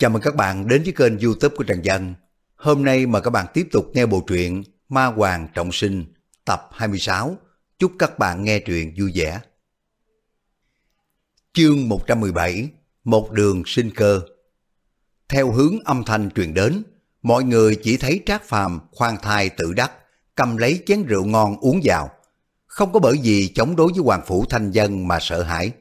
Chào mừng các bạn đến với kênh youtube của Trần Dân. Hôm nay mời các bạn tiếp tục nghe bộ truyện Ma Hoàng Trọng Sinh tập 26. Chúc các bạn nghe truyện vui vẻ. Chương 117 Một đường sinh cơ Theo hướng âm thanh truyền đến, mọi người chỉ thấy Trác Phàm khoan thai tự đắc, cầm lấy chén rượu ngon uống vào. Không có bởi vì chống đối với Hoàng Phủ Thanh Dân mà sợ hãi.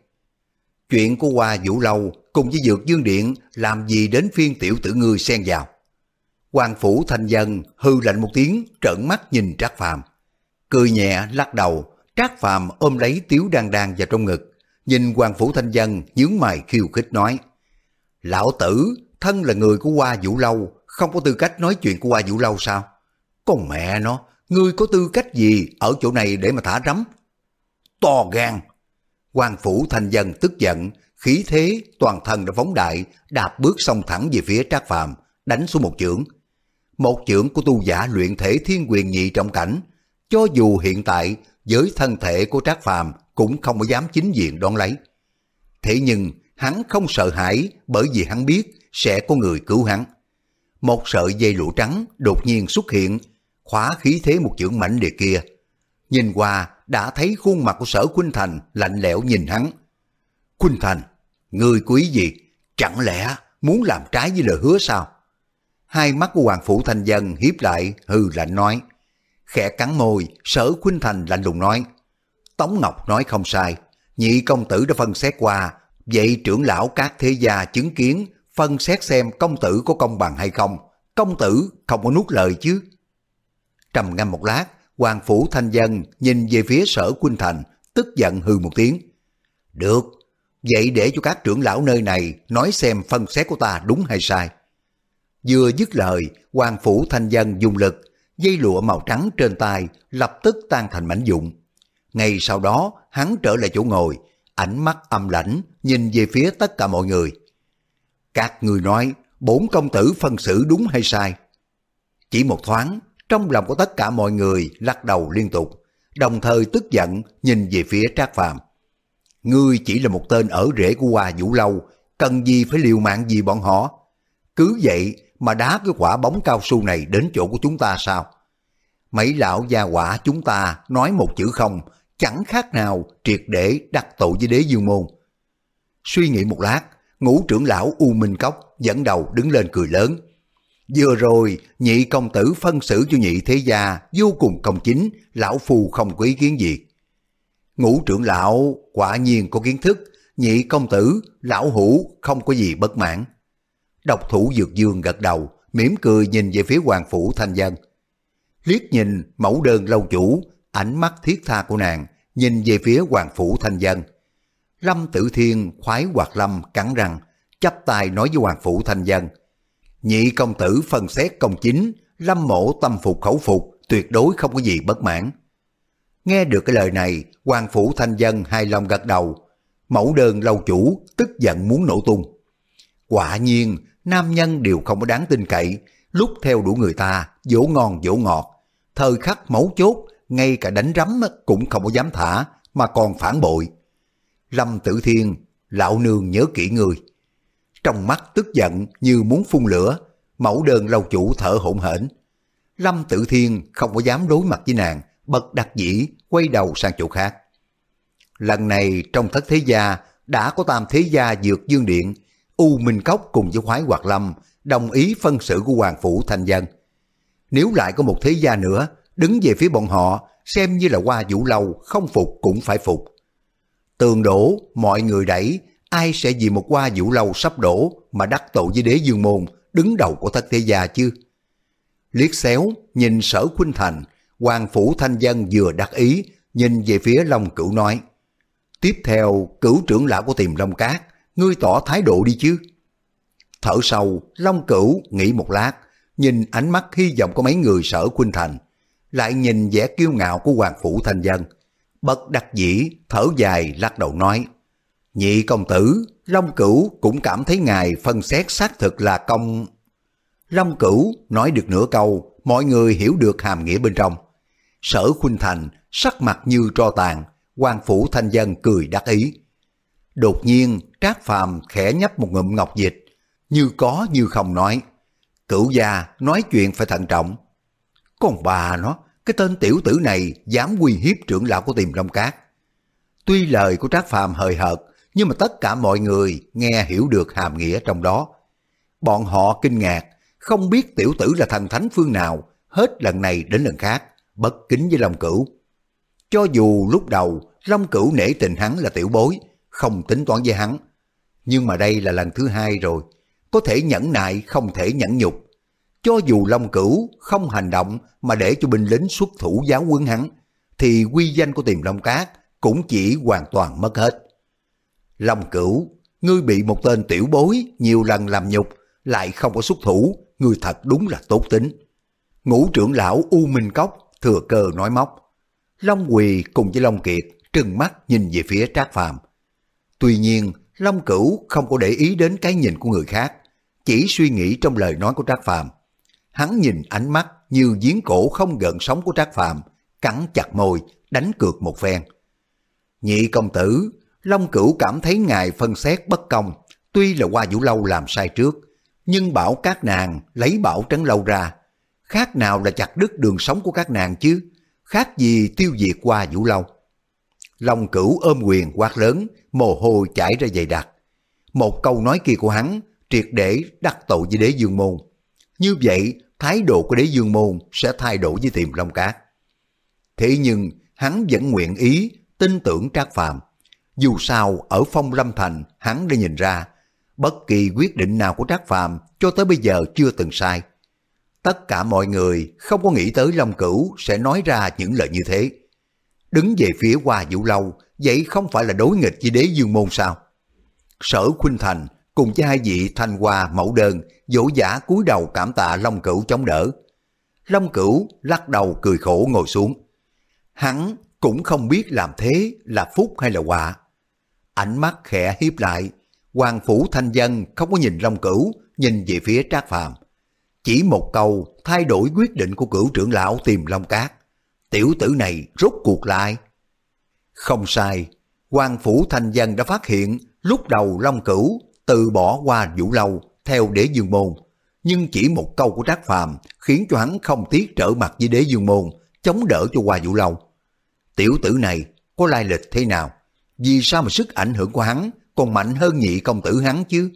Chuyện của Hoa Vũ Lâu cùng với Dược Dương Điện làm gì đến phiên tiểu tử ngươi xen vào. Hoàng Phủ Thanh Dân hư lạnh một tiếng trợn mắt nhìn Trác Phàm Cười nhẹ lắc đầu, Trác Phàm ôm lấy Tiếu Đan Đan vào trong ngực. Nhìn Hoàng Phủ Thanh Dân nhướng mày khiêu khích nói Lão tử, thân là người của Hoa Vũ Lâu, không có tư cách nói chuyện của Hoa Vũ Lâu sao? Con mẹ nó, ngươi có tư cách gì ở chỗ này để mà thả rắm? To gan! Hoàng Phủ Thanh Dân tức giận, khí thế toàn thân đã phóng đại, đạp bước song thẳng về phía Trác Phàm, đánh xuống một chưởng. Một chưởng của tu giả luyện thể thiên quyền nhị trọng cảnh, cho dù hiện tại với thân thể của Trác Phàm cũng không có dám chính diện đón lấy. Thế nhưng hắn không sợ hãi bởi vì hắn biết sẽ có người cứu hắn. Một sợi dây lụa trắng đột nhiên xuất hiện, khóa khí thế một chưởng mạnh liệt kia. Nhìn qua đã thấy khuôn mặt của sở Khuynh Thành lạnh lẽo nhìn hắn. Khuynh Thành, người quý gì? Chẳng lẽ muốn làm trái với lời hứa sao? Hai mắt của Hoàng Phủ Thanh Dân hiếp lại hừ lạnh nói. Khẽ cắn môi, sở Khuynh Thành lạnh lùng nói. Tống Ngọc nói không sai, nhị công tử đã phân xét qua, vậy trưởng lão các thế gia chứng kiến phân xét xem công tử có công bằng hay không. Công tử không có nuốt lời chứ. Trầm ngâm một lát, Hoàng Phủ Thanh Dân nhìn về phía sở Khuynh Thành, tức giận hừ một tiếng. Được, vậy để cho các trưởng lão nơi này nói xem phân xét của ta đúng hay sai. Vừa dứt lời, Hoàng Phủ Thanh Dân dùng lực, dây lụa màu trắng trên tay lập tức tan thành mảnh dụng. Ngay sau đó, hắn trở lại chỗ ngồi, ánh mắt âm lãnh nhìn về phía tất cả mọi người. Các người nói, bốn công tử phân xử đúng hay sai? Chỉ một thoáng, trong lòng của tất cả mọi người lắc đầu liên tục, đồng thời tức giận nhìn về phía Trác Phàm. Ngươi chỉ là một tên ở rễ của Hoa Vũ Lâu, cần gì phải liều mạng gì bọn họ? Cứ vậy mà đá cái quả bóng cao su này đến chỗ của chúng ta sao? Mấy lão gia quả chúng ta nói một chữ không, chẳng khác nào triệt để đặt tội với đế dương môn. Suy nghĩ một lát, ngũ trưởng lão U Minh Cốc dẫn đầu đứng lên cười lớn. Vừa rồi, nhị công tử phân xử cho nhị thế gia vô cùng công chính, lão phu không có ý kiến gì. Ngũ trưởng lão quả nhiên có kiến thức, nhị công tử, lão hủ không có gì bất mãn. Độc thủ dược dương gật đầu, mỉm cười nhìn về phía hoàng phủ thanh dân. Liếc nhìn mẫu đơn lâu chủ, ánh mắt thiết tha của nàng, nhìn về phía hoàng phủ thanh dân. Lâm Tử Thiên khoái hoạt lâm cắn răng, chắp tay nói với hoàng phủ thanh dân. Nhị công tử phân xét công chính, lâm mổ tâm phục khẩu phục, tuyệt đối không có gì bất mãn. Nghe được cái lời này, quan phủ thanh dân hai lòng gật đầu. Mẫu đơn lâu chủ tức giận muốn nổ tung. Quả nhiên, nam nhân đều không có đáng tin cậy, lúc theo đuổi người ta, dỗ ngon dỗ ngọt. Thời khắc mấu chốt, ngay cả đánh rắm cũng không có dám thả, mà còn phản bội. Lâm Tử Thiên, lão nương nhớ kỹ người. Trong mắt tức giận như muốn phun lửa, mẫu đơn lâu chủ thở hổn hển. Lâm Tử Thiên không có dám đối mặt với nàng, bật đặc dĩ quay đầu sang chỗ khác. Lần này trong thất thế gia đã có tam thế gia dược dương điện, U Minh Cốc cùng với khoái Hoạt Lâm đồng ý phân xử của Hoàng Phủ Thanh Dân. Nếu lại có một thế gia nữa, đứng về phía bọn họ, xem như là qua vũ lâu, không phục cũng phải phục. Tường đổ, mọi người đẩy, ai sẽ vì một qua vũ lâu sắp đổ mà đắc tội với đế dương môn, đứng đầu của thất thế gia chứ? Liếc xéo, nhìn sở khuynh thành, Hoàng Phủ Thanh Dân vừa đắc ý, nhìn về phía Long Cửu nói. Tiếp theo, cửu trưởng lão của tìm Long Cát, ngươi tỏ thái độ đi chứ. Thở sâu, Long Cửu nghĩ một lát, nhìn ánh mắt hy vọng của mấy người sở khuynh thành, lại nhìn vẻ kiêu ngạo của Hoàng Phủ Thanh Dân. Bất đắc dĩ, thở dài lắc đầu nói. Nhị công tử, Long Cửu cũng cảm thấy ngài phân xét xác thực là công... Long Cửu nói được nửa câu, mọi người hiểu được hàm nghĩa bên trong. Sở Khuynh Thành sắc mặt như tro tàn, quan phủ thanh dân cười đắc ý. Đột nhiên, Trác Phàm khẽ nhấp một ngụm ngọc dịch, như có như không nói. Cửu gia nói chuyện phải thận trọng. Còn bà nó, cái tên tiểu tử này dám uy hiếp trưởng lão của tiềm long cát. Tuy lời của Trác Phàm hời hợt, nhưng mà tất cả mọi người nghe hiểu được hàm nghĩa trong đó. Bọn họ kinh ngạc, không biết tiểu tử là thần thánh phương nào, hết lần này đến lần khác, bất kính với Long Cửu. Cho dù lúc đầu Long Cửu nể tình hắn là tiểu bối, không tính toán với hắn. Nhưng mà đây là lần thứ hai rồi, có thể nhẫn nại không thể nhẫn nhục. Cho dù Long Cửu không hành động mà để cho binh lính xuất thủ giáo quân hắn, thì quy danh của tiềm Long Cát cũng chỉ hoàn toàn mất hết. Long Cửu, ngươi bị một tên tiểu bối nhiều lần làm nhục, lại không có xuất thủ, ngươi thật đúng là tốt tính. Ngũ trưởng lão U Minh Cốc thừa cơ nói móc. Long Quỳ cùng với Long Kiệt trừng mắt nhìn về phía Trác Phàm. Tuy nhiên, Long Cửu không có để ý đến cái nhìn của người khác, chỉ suy nghĩ trong lời nói của Trác Phàm. Hắn nhìn ánh mắt như giếng cổ không gần sóng của Trác Phàm, cắn chặt môi, đánh cược một phen. Nhị công tử, Long Cửu cảm thấy ngài phân xét bất công, tuy là qua Vũ Lâu làm sai trước, nhưng bảo các nàng lấy bảo trấn lâu ra, khác nào là chặt đứt đường sống của các nàng chứ, khác gì tiêu diệt qua Vũ Lâu. Long Cửu ôm quyền quát lớn, mồ hôi chảy ra dày đặc. Một câu nói kia của hắn triệt để đắc tội với đế dương môn. Như vậy, thái độ của đế dương môn sẽ thay đổi với tiềm Long Cát. Thế nhưng, hắn vẫn nguyện ý tin tưởng Trác Phàm. Dù sao, ở phong lâm thành, hắn đã nhìn ra, bất kỳ quyết định nào của Trác Phàm cho tới bây giờ chưa từng sai. Tất cả mọi người không có nghĩ tới Long Cửu sẽ nói ra những lời như thế. Đứng về phía Hoa Vũ Lâu, vậy không phải là đối nghịch với đế dương môn sao? Sở Khuynh Thành cùng với hai vị thanh hoa mẫu đơn dỗ giả cúi đầu cảm tạ Long Cửu chống đỡ. Long Cửu lắc đầu cười khổ ngồi xuống. Hắn cũng không biết làm thế là phúc hay là họa. Ánh mắt khẽ hiếp lại, Hoàng Phủ Thanh Dân không có nhìn Long Cửu, nhìn về phía Trác Phàm. Chỉ một câu thay đổi quyết định của cửu trưởng lão tìm Long Cát. Tiểu tử này rốt cuộc lại. Không sai, quan Phủ Thanh Dân đã phát hiện lúc đầu Long Cửu từ bỏ qua Vũ Lâu theo đế dương môn. Nhưng chỉ một câu của Trác Phàm khiến cho hắn không tiếc trở mặt với đế dương môn, chống đỡ cho qua Vũ Lâu. Tiểu tử này có lai lịch thế nào? Vì sao mà sức ảnh hưởng của hắn còn mạnh hơn nhị công tử hắn chứ?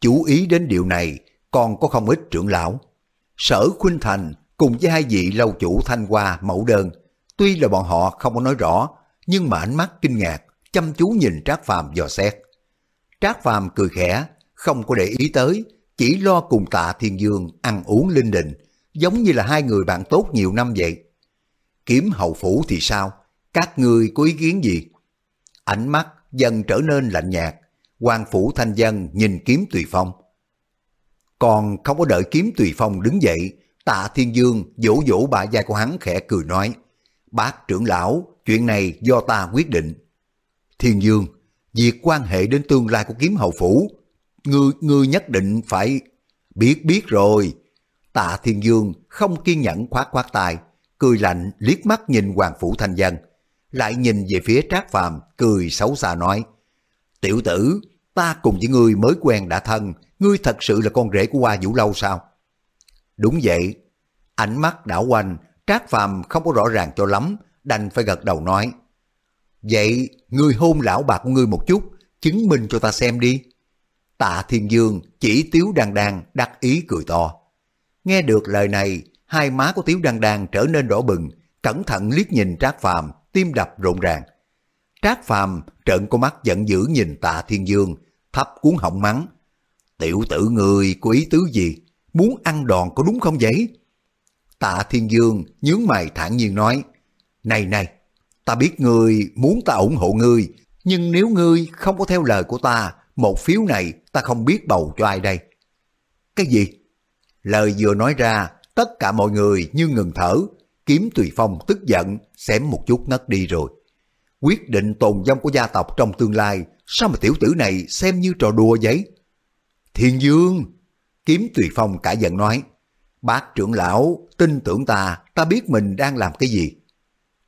Chú ý đến điều này còn có không ít trưởng lão. Sở Khuynh Thành cùng với hai vị lâu chủ thanh hoa mẫu đơn, tuy là bọn họ không có nói rõ, nhưng mà ánh mắt kinh ngạc, chăm chú nhìn Trác Phàm dò xét. Trác Phàm cười khẽ, không có để ý tới, chỉ lo cùng tạ thiên dương ăn uống linh đình, giống như là hai người bạn tốt nhiều năm vậy. Kiếm hậu phủ thì sao? Các ngươi có ý kiến gì? Ánh mắt dần trở nên lạnh nhạt, quan phủ thanh dân nhìn kiếm tùy phong. Còn không có đợi kiếm tùy phong đứng dậy, tạ thiên dương vỗ vỗ bà vai của hắn khẽ cười nói, bác trưởng lão, chuyện này do ta quyết định. Thiên dương, việc quan hệ đến tương lai của kiếm hầu phủ, ngươi, ngươi nhất định phải biết biết rồi. Tạ Thiên Dương không kiên nhẫn khoát khoát tay, cười lạnh liếc mắt nhìn Hoàng Phủ Thanh Dân, lại nhìn về phía Trác Phàm cười xấu xa nói, Tiểu tử, ta cùng với ngươi mới quen đã thân, ngươi thật sự là con rể của Hoa Vũ Lâu sao? Đúng vậy, ánh mắt đảo quanh, Trác Phàm không có rõ ràng cho lắm, đành phải gật đầu nói, Vậy, ngươi hôn lão bạc của ngươi một chút, chứng minh cho ta xem đi. Tạ Thiên Dương chỉ Tiếu Đan Đan đắc ý cười to. Nghe được lời này, hai má của Tiếu Đan Đan trở nên đỏ bừng, cẩn thận liếc nhìn Trác Phàm, tim đập rộn ràng. Trác Phàm trợn con mắt giận dữ nhìn Tạ Thiên Dương, thấp cuốn họng mắng. Tiểu tử người có ý tứ gì? Muốn ăn đòn có đúng không vậy? Tạ Thiên Dương nhướng mày thản nhiên nói, Này này, ta biết ngươi muốn ta ủng hộ ngươi, nhưng nếu ngươi không có theo lời của ta, một phiếu này ta không biết bầu cho ai đây. Cái gì? Lời vừa nói ra, tất cả mọi người như ngừng thở, kiếm tùy phong tức giận, xém một chút ngất đi rồi. Quyết định tồn vong của gia tộc trong tương lai, sao mà tiểu tử này xem như trò đùa vậy? Thiên Dương! Kiếm tùy phong cả giận nói, bác trưởng lão, tin tưởng ta, ta biết mình đang làm cái gì.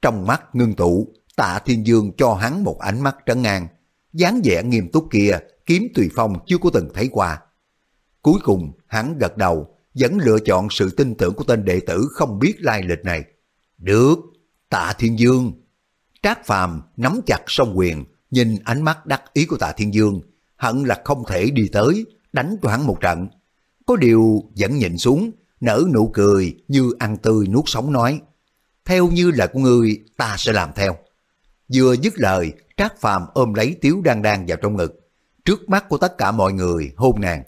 Trong mắt ngưng tụ, tạ thiên dương cho hắn một ánh mắt trấn ngang, dáng vẻ nghiêm túc kia, kiếm tùy phong chưa có từng thấy qua. Cuối cùng hắn gật đầu, vẫn lựa chọn sự tin tưởng của tên đệ tử không biết lai lịch này. Được, tạ thiên dương. Trác phàm nắm chặt song quyền, nhìn ánh mắt đắc ý của tạ thiên dương, hận là không thể đi tới, đánh cho hắn một trận. Có điều vẫn nhìn xuống, nở nụ cười như ăn tươi nuốt sống nói. Theo như lời của ngươi, ta sẽ làm theo. Vừa dứt lời, Trác Phàm ôm lấy Tiếu Đan Đan vào trong ngực. Trước mắt của tất cả mọi người hôn nàng.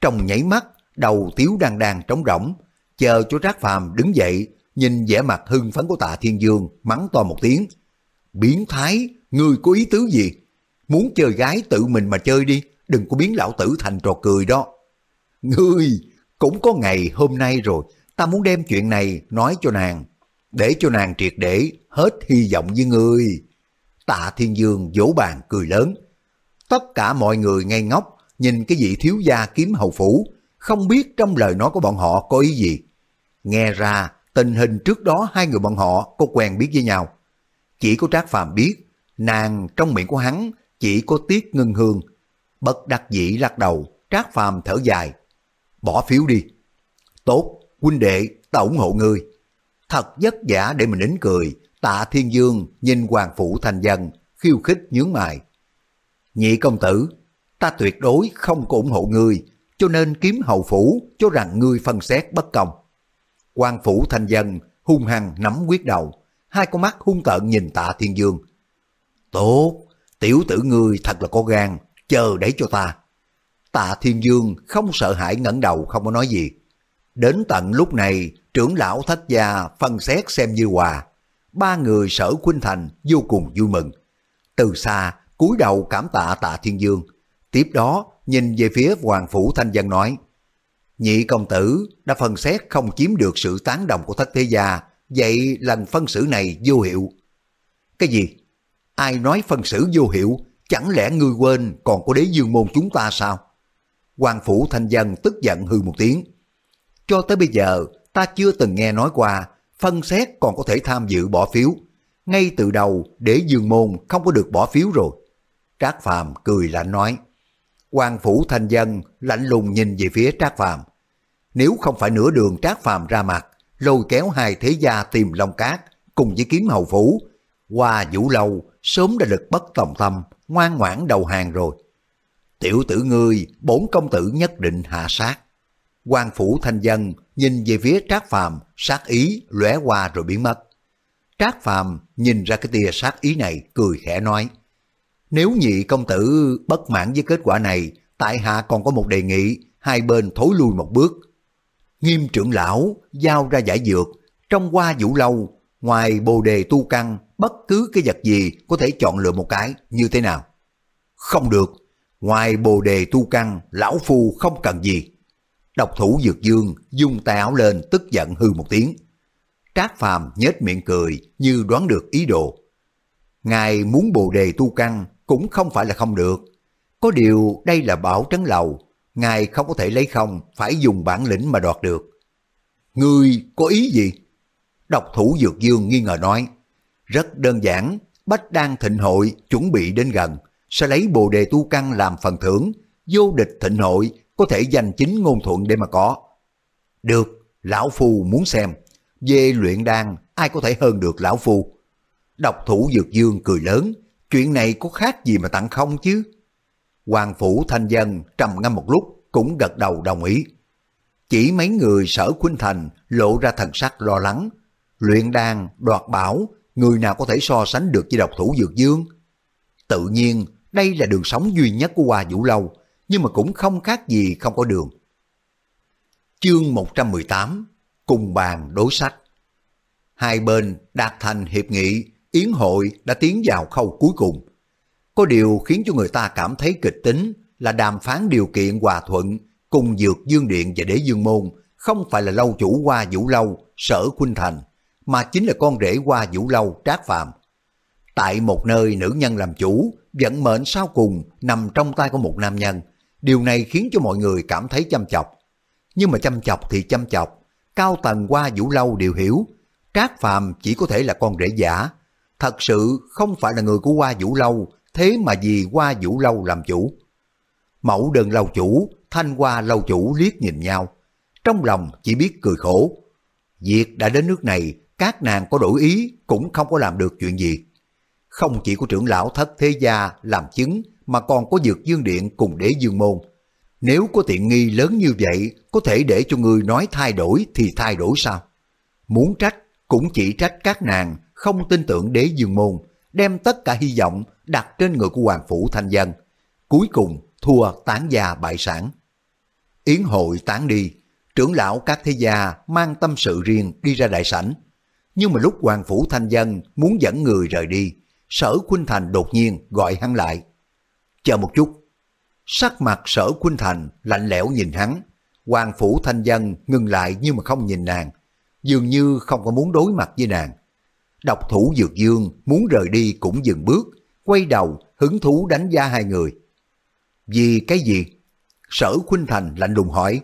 Trong nhảy mắt, đầu Tiếu Đan Đan trống rỗng, chờ cho Trác Phàm đứng dậy, nhìn vẻ mặt hưng phấn của tạ Thiên Dương, mắng to một tiếng. Biến thái, ngươi có ý tứ gì? Muốn chơi gái tự mình mà chơi đi, đừng có biến lão tử thành trò cười đó. Ngươi, cũng có ngày hôm nay rồi, ta muốn đem chuyện này nói cho nàng, để cho nàng triệt để hết hy vọng với ngươi. Tạ Thiên Dương vỗ bàn cười lớn. Tất cả mọi người ngây ngốc, nhìn cái vị thiếu gia kiếm hầu phủ, không biết trong lời nói của bọn họ có ý gì. Nghe ra, tình hình trước đó hai người bọn họ có quen biết với nhau. Chỉ có Trác Phàm biết, nàng trong miệng của hắn chỉ có Tiết Ngân Hương. Bất đắc dĩ lắc đầu, Trác Phàm thở dài. Bỏ phiếu đi. Tốt, huynh đệ, ta ủng hộ ngươi. Thật vất vả để mình nín cười, tạ thiên dương nhìn hoàng phủ thành dân, khiêu khích nhướng mày. Nhị công tử, ta tuyệt đối không có ủng hộ ngươi, cho nên kiếm hầu phủ cho rằng ngươi phân xét bất công. quan phủ thành dân hung hăng nắm quyết đầu, hai con mắt hung tợn nhìn tạ thiên dương. Tốt, tiểu tử ngươi thật là có gan, chờ để cho ta. Tạ thiên dương không sợ hãi ngẩng đầu không có nói gì. Đến tận lúc này, trưởng lão thất gia phân xét xem như hòa. Ba người sở khuynh thành vô cùng vui mừng. Từ xa, cúi đầu cảm tạ tạ thiên dương. Tiếp đó, nhìn về phía hoàng phủ thanh dân nói, Nhị công tử đã phân xét không chiếm được sự tán đồng của thất thế gia, vậy lần phân xử này vô hiệu. Cái gì? Ai nói phân xử vô hiệu, chẳng lẽ ngươi quên còn có đế dương môn chúng ta sao? Hoàng phủ thanh dân tức giận hư một tiếng. Cho tới bây giờ, ta chưa từng nghe nói qua, phân xét còn có thể tham dự bỏ phiếu. Ngay từ đầu, để dương môn không có được bỏ phiếu rồi. Trác Phàm cười lạnh nói. Hoàng phủ thanh dân lạnh lùng nhìn về phía Trác Phàm. Nếu không phải nửa đường Trác Phàm ra mặt, lôi kéo hai thế gia tìm Long Cát cùng với kiếm hầu phủ, qua vũ lâu sớm đã lực bất tòng tâm, ngoan ngoãn đầu hàng rồi. Tiểu tử ngươi, bốn công tử nhất định hạ sát. quan phủ thanh dân nhìn về phía Trác Phàm sát ý lóe qua rồi biến mất. Trác Phàm nhìn ra cái tia sát ý này cười khẽ nói. Nếu nhị công tử bất mãn với kết quả này, tại hạ còn có một đề nghị, hai bên thối lui một bước. Nghiêm trưởng lão giao ra giải dược, trong qua vũ lâu, ngoài bồ đề tu căn, bất cứ cái vật gì có thể chọn lựa một cái như thế nào. Không được, ngoài bồ đề tu căn, lão phu không cần gì. Độc thủ dược dương dung tay áo lên tức giận hư một tiếng. Trác phàm nhếch miệng cười như đoán được ý đồ. Ngài muốn bồ đề tu căn cũng không phải là không được. Có điều đây là bảo trấn lầu, ngài không có thể lấy không, phải dùng bản lĩnh mà đoạt được. Ngươi có ý gì? Độc thủ dược dương nghi ngờ nói. Rất đơn giản, Bách Đan Thịnh Hội chuẩn bị đến gần, sẽ lấy bồ đề tu căn làm phần thưởng, vô địch thịnh hội có thể giành chính ngôn thuận để mà có. Được, Lão Phu muốn xem, về luyện đan ai có thể hơn được Lão Phu. Độc thủ dược dương cười lớn, chuyện này có khác gì mà tặng không chứ? Hoàng Phủ Thanh Dân trầm ngâm một lúc cũng gật đầu đồng ý. Chỉ mấy người sở Khuynh Thành lộ ra thần sắc lo lắng. Luyện đan, đoạt bảo, người nào có thể so sánh được với độc thủ dược dương? Tự nhiên, đây là đường sống duy nhất của Hoa Vũ Lâu, nhưng mà cũng không khác gì không có đường. Chương 118 Cùng bàn đối sách Hai bên đạt thành hiệp nghị, Yến hội đã tiến vào khâu cuối cùng. Có điều khiến cho người ta cảm thấy kịch tính là đàm phán điều kiện hòa thuận cùng Dược Dương Điện và Đế Dương Môn không phải là lâu chủ Hoa Vũ Lâu, Sở Khuynh Thành, mà chính là con rể qua Vũ Lâu Trác Phạm. Tại một nơi nữ nhân làm chủ, vận mệnh sau cùng nằm trong tay của một nam nhân, Điều này khiến cho mọi người cảm thấy chăm chọc. Nhưng mà chăm chọc thì chăm chọc, cao tầng qua Vũ Lâu đều hiểu, Trác Phàm chỉ có thể là con rể giả, thật sự không phải là người của qua Vũ Lâu, thế mà vì qua Vũ Lâu làm chủ. Mẫu đơn lâu chủ Thanh qua lâu chủ liếc nhìn nhau, trong lòng chỉ biết cười khổ. Việc đã đến nước này, các nàng có đổi ý cũng không có làm được chuyện gì. Không chỉ có trưởng lão thất thế gia làm chứng mà còn có dược dương điện cùng đế dương môn. Nếu có tiện nghi lớn như vậy, có thể để cho người nói thay đổi thì thay đổi sao? Muốn trách cũng chỉ trách các nàng không tin tưởng đế dương môn, đem tất cả hy vọng đặt trên người của Hoàng Phủ Thanh Dân. Cuối cùng thua tán gia bại sản. Yến hội tán đi, trưởng lão các thế gia mang tâm sự riêng đi ra đại sảnh. Nhưng mà lúc Hoàng Phủ Thanh Dân muốn dẫn người rời đi, sở Khuynh Thành đột nhiên gọi hắn lại. Chờ một chút. Sắc mặt sở Khuynh Thành lạnh lẽo nhìn hắn. Hoàng Phủ Thanh Dân ngừng lại nhưng mà không nhìn nàng. Dường như không có muốn đối mặt với nàng. Độc thủ Dược Dương muốn rời đi cũng dừng bước, quay đầu hứng thú đánh giá hai người. Vì cái gì? Sở Khuynh Thành lạnh lùng hỏi.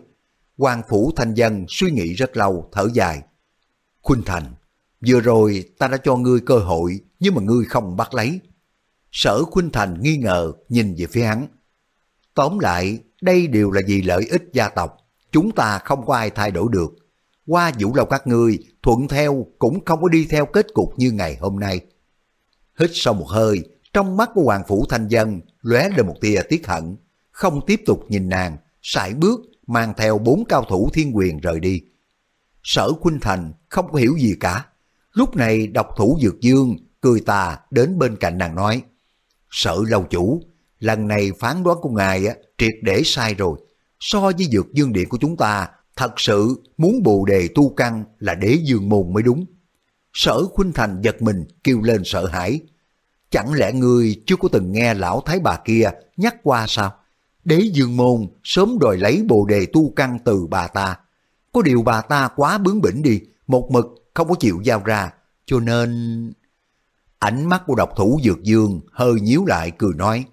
Hoàng Phủ Thanh Dân suy nghĩ rất lâu, thở dài. Khuynh Thành, vừa rồi ta đã cho ngươi cơ hội, nhưng mà ngươi không bắt lấy. Sở Khuynh Thành nghi ngờ nhìn về phía hắn. Tóm lại, đây đều là vì lợi ích gia tộc, chúng ta không có ai thay đổi được. Qua vũ lâu các ngươi, thuận theo cũng không có đi theo kết cục như ngày hôm nay. Hít sâu một hơi, trong mắt của Hoàng Phủ Thanh Dân lóe lên một tia tiếc hận, không tiếp tục nhìn nàng, sải bước mang theo bốn cao thủ thiên quyền rời đi. Sở Khuynh Thành không có hiểu gì cả. Lúc này độc thủ Dược Dương cười tà đến bên cạnh nàng nói sợ lâu chủ, lần này phán đoán của ngài á, triệt để sai rồi. So với Dược Dương Điện của chúng ta, thật sự muốn bù đề tu căn là đế dương môn mới đúng. Sở Khuynh Thành giật mình kêu lên sợ hãi. Chẳng lẽ ngươi chưa có từng nghe lão thái bà kia nhắc qua sao? Đế dương môn sớm đòi lấy bồ đề tu căn từ bà ta. Có điều bà ta quá bướng bỉnh đi, một mực không có chịu giao ra, cho nên... Ánh mắt của độc thủ Dược Dương hơi nhíu lại cười nói,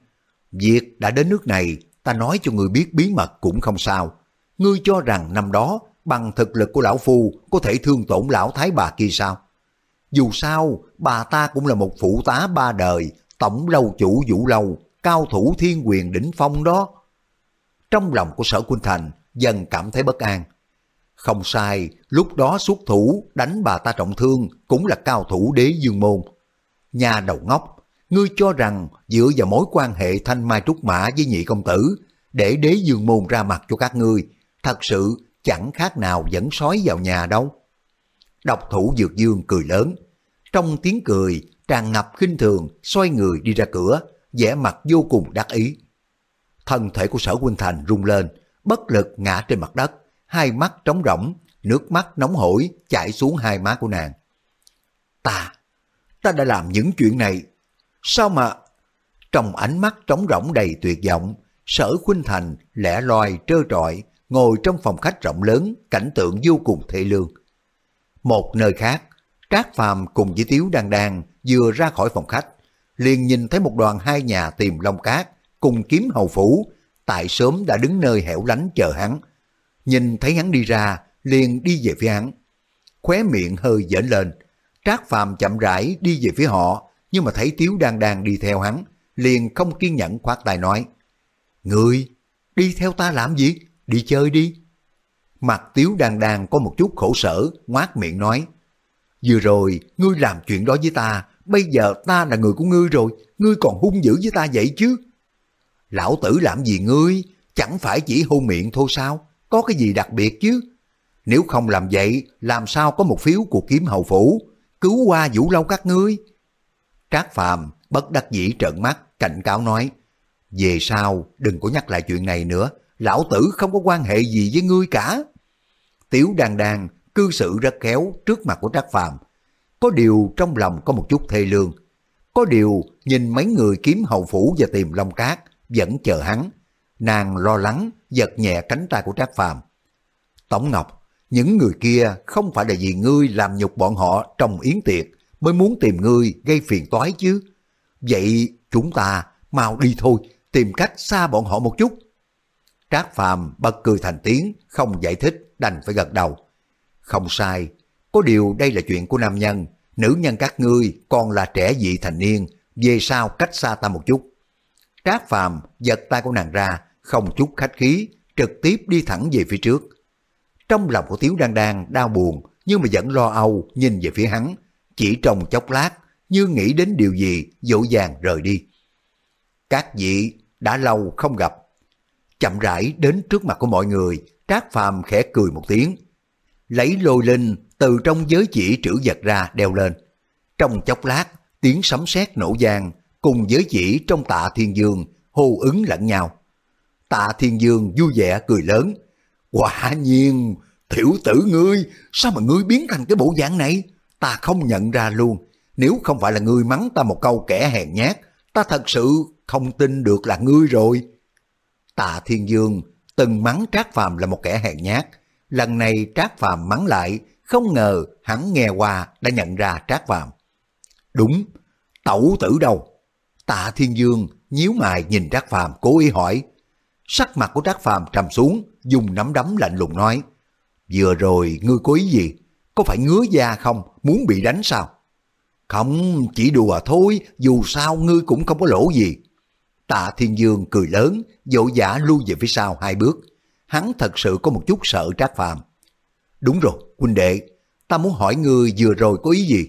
Việc đã đến nước này, ta nói cho người biết bí mật cũng không sao. Ngươi cho rằng năm đó, bằng thực lực của lão phu có thể thương tổn lão thái bà kia sao? Dù sao, bà ta cũng là một phụ tá ba đời, tổng lâu chủ vũ lâu, cao thủ thiên quyền đỉnh phong đó. Trong lòng của sở Quynh Thành dần cảm thấy bất an. Không sai, lúc đó xuất thủ đánh bà ta trọng thương cũng là cao thủ đế dương môn. Nhà đầu ngốc, ngươi cho rằng dựa vào mối quan hệ thanh mai trúc mã với nhị công tử để đế dương môn ra mặt cho các ngươi, thật sự chẳng khác nào dẫn sói vào nhà đâu. Độc thủ dược dương cười lớn, trong tiếng cười tràn ngập khinh thường xoay người đi ra cửa, vẻ mặt vô cùng đắc ý. Thân thể của sở huynh Thành rung lên, bất lực ngã trên mặt đất, hai mắt trống rỗng, nước mắt nóng hổi chảy xuống hai má của nàng. Ta, ta đã làm những chuyện này, sao mà... Trong ánh mắt trống rỗng đầy tuyệt vọng, sở Khuynh Thành lẻ loi trơ trọi, ngồi trong phòng khách rộng lớn, cảnh tượng vô cùng thê lương. Một nơi khác, Trác Phàm cùng với Tiếu Đan Đan vừa ra khỏi phòng khách, liền nhìn thấy một đoàn hai nhà tìm Long Cát cùng kiếm hầu phủ, tại sớm đã đứng nơi hẻo lánh chờ hắn. Nhìn thấy hắn đi ra, liền đi về phía hắn. Khóe miệng hơi dễn lên, Trác Phàm chậm rãi đi về phía họ, nhưng mà thấy Tiếu Đan Đan đi theo hắn, liền không kiên nhẫn khoát tay nói. Ngươi, đi theo ta làm gì? Đi chơi đi. Mặt Tiếu Đan Đan có một chút khổ sở, ngoát miệng nói. Vừa rồi, ngươi làm chuyện đó với ta, bây giờ ta là người của ngươi rồi, ngươi còn hung dữ với ta vậy chứ? Lão tử làm gì ngươi, chẳng phải chỉ hôn miệng thôi sao, có cái gì đặc biệt chứ? Nếu không làm vậy, làm sao có một phiếu của kiếm hầu phủ, cứu qua vũ lâu các ngươi? Trác Phàm bất đắc dĩ trợn mắt, cảnh cáo nói, về sau đừng có nhắc lại chuyện này nữa, lão tử không có quan hệ gì với ngươi cả. Tiểu đàn đàn cư xử rất khéo trước mặt của Trác Phàm có điều trong lòng có một chút thê lương. Có điều nhìn mấy người kiếm hầu phủ và tìm Long Cát vẫn chờ hắn. Nàng lo lắng giật nhẹ cánh tay của Trác Phàm. Tổng Ngọc, những người kia không phải là vì ngươi làm nhục bọn họ trong yến tiệc mới muốn tìm ngươi gây phiền toái chứ. Vậy chúng ta mau đi thôi, tìm cách xa bọn họ một chút. Trác Phàm bật cười thành tiếng, không giải thích, đành phải gật đầu. Không sai, có điều đây là chuyện của nam nhân, nữ nhân các ngươi còn là trẻ vị thành niên, về sau cách xa ta một chút. Trác Phàm giật tay của nàng ra, không chút khách khí, trực tiếp đi thẳng về phía trước. Trong lòng của Tiếu Đan Đan đau buồn nhưng mà vẫn lo âu nhìn về phía hắn, chỉ trong chốc lát như nghĩ đến điều gì dỗ dàng rời đi. Các vị đã lâu không gặp. Chậm rãi đến trước mặt của mọi người, Trác Phàm khẽ cười một tiếng. Lấy lôi linh từ trong giới chỉ trữ vật ra đeo lên. Trong chốc lát, tiếng sấm sét nổ vang cùng giới chỉ trong tạ thiên dương hô ứng lẫn nhau. Tạ thiên dương vui vẻ cười lớn. Quả nhiên, thiểu tử ngươi, sao mà ngươi biến thành cái bộ dạng này? Ta không nhận ra luôn. Nếu không phải là ngươi mắng ta một câu kẻ hèn nhát, ta thật sự không tin được là ngươi rồi. Tạ Thiên Dương từng mắng Trác Phàm là một kẻ hèn nhát. Lần này Trác Phàm mắng lại, không ngờ hắn nghe qua đã nhận ra Trác Phàm. Đúng, tẩu tử đâu? Tạ Thiên Dương nhíu mày nhìn Trác Phàm cố ý hỏi. Sắc mặt của Trác Phàm trầm xuống, dùng nắm đấm lạnh lùng nói. Vừa rồi ngươi có ý gì? Có phải ngứa da không? Muốn bị đánh sao? Không, chỉ đùa thôi, dù sao ngươi cũng không có lỗ gì. Tạ Thiên Dương cười lớn, dỗ dã lui về phía sau hai bước. Hắn thật sự có một chút sợ Trác Phàm. Đúng rồi, huynh đệ, ta muốn hỏi ngươi vừa rồi có ý gì?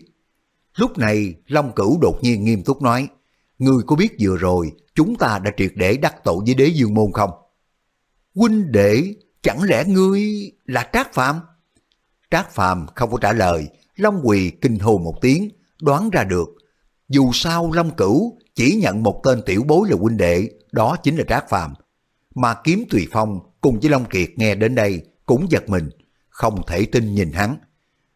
Lúc này, Long Cửu đột nhiên nghiêm túc nói, ngươi có biết vừa rồi chúng ta đã triệt để đắc tội với đế dương môn không? Huynh đệ, chẳng lẽ ngươi là Trác Phàm? Trác Phàm không có trả lời, Long Quỳ kinh hồn một tiếng, đoán ra được. Dù sao Long Cửu chỉ nhận một tên tiểu bối là huynh đệ, đó chính là Trác Phàm. Mà kiếm Tùy Phong cùng với Long Kiệt nghe đến đây cũng giật mình, không thể tin nhìn hắn.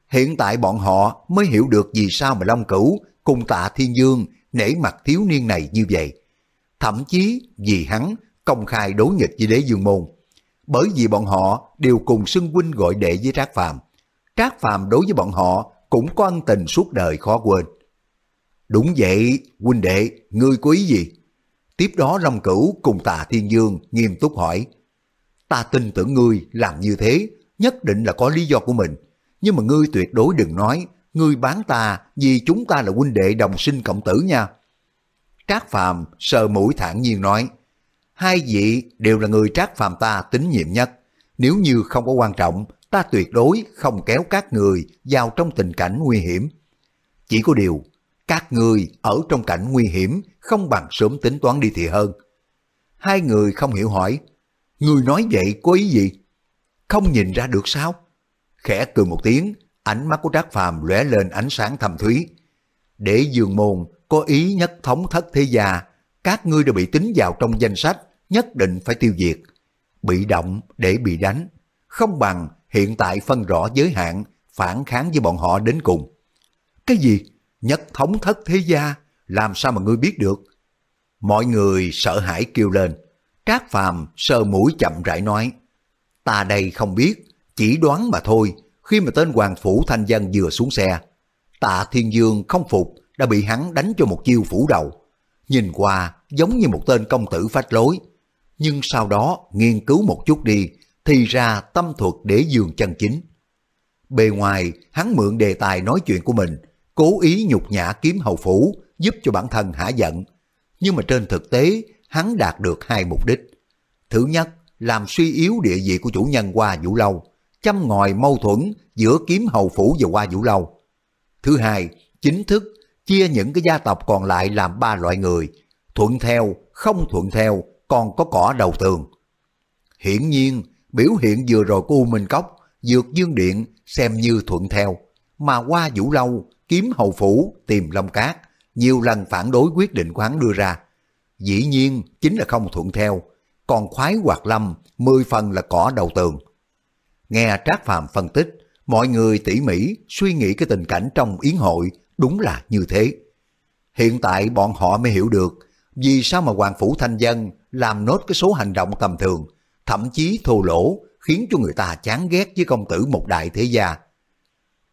Hiện tại bọn họ mới hiểu được vì sao mà Long Cửu cùng tạ Thiên Dương nể mặt thiếu niên này như vậy. Thậm chí vì hắn công khai đối nghịch với đế dương môn. Bởi vì bọn họ đều cùng xưng huynh gọi đệ với Trác Phàm. Trác Phàm đối với bọn họ cũng có ân tình suốt đời khó quên. Đúng vậy, huynh đệ, ngươi có ý gì? Tiếp đó Long Cửu cùng Tà Thiên Dương nghiêm túc hỏi. Ta tin tưởng ngươi làm như thế, nhất định là có lý do của mình. Nhưng mà ngươi tuyệt đối đừng nói, ngươi bán ta vì chúng ta là huynh đệ đồng sinh cộng tử nha. Trác Phàm sờ mũi thản nhiên nói, hai vị đều là người Trác Phàm ta tín nhiệm nhất. Nếu như không có quan trọng, ta tuyệt đối không kéo các người vào trong tình cảnh nguy hiểm. Chỉ có điều, các người ở trong cảnh nguy hiểm không bằng sớm tính toán đi thì hơn. Hai người không hiểu hỏi, người nói vậy có ý gì? Không nhìn ra được sao? Khẽ cười một tiếng, ánh mắt của Trác Phàm lóe lên ánh sáng thầm thúy. Để dương môn có ý nhất thống thất thế gia, các ngươi đã bị tính vào trong danh sách, nhất định phải tiêu diệt. Bị động để bị đánh, không bằng hiện tại phân rõ giới hạn, phản kháng với bọn họ đến cùng. Cái gì? Nhất thống thất thế gia, làm sao mà ngươi biết được? Mọi người sợ hãi kêu lên. Trác Phàm sờ mũi chậm rãi nói, ta đây không biết, chỉ đoán mà thôi, khi mà tên Hoàng Phủ Thanh Dân vừa xuống xe. Tạ Thiên Dương không phục, đã bị hắn đánh cho một chiêu phủ đầu. Nhìn qua giống như một tên công tử phách lối. Nhưng sau đó nghiên cứu một chút đi, thì ra tâm thuật để dường chân chính. Bề ngoài, hắn mượn đề tài nói chuyện của mình, cố ý nhục nhã kiếm hầu phủ, giúp cho bản thân hả giận. Nhưng mà trên thực tế, hắn đạt được hai mục đích. Thứ nhất, làm suy yếu địa vị của chủ nhân qua Vũ Lâu, châm ngòi mâu thuẫn giữa kiếm hầu phủ và qua Vũ Lâu. Thứ hai, chính thức chia những cái gia tộc còn lại làm ba loại người, thuận theo, không thuận theo, còn có cỏ đầu tường. Hiển nhiên, biểu hiện vừa rồi của U Minh Cốc, Dược Dương Điện xem như thuận theo, mà qua Vũ Lâu, kiếm hầu phủ, tìm Long Cát, nhiều lần phản đối quyết định của hắn đưa ra. Dĩ nhiên chính là không thuận theo, còn khoái hoạt lâm, mười phần là cỏ đầu tường. Nghe Trác Phàm phân tích, mọi người tỉ mỉ suy nghĩ cái tình cảnh trong yến hội đúng là như thế. Hiện tại bọn họ mới hiểu được vì sao mà Hoàng Phủ Thanh Dân làm nốt cái số hành động tầm thường, thậm chí thô lỗ, khiến cho người ta chán ghét với công tử một đại thế gia.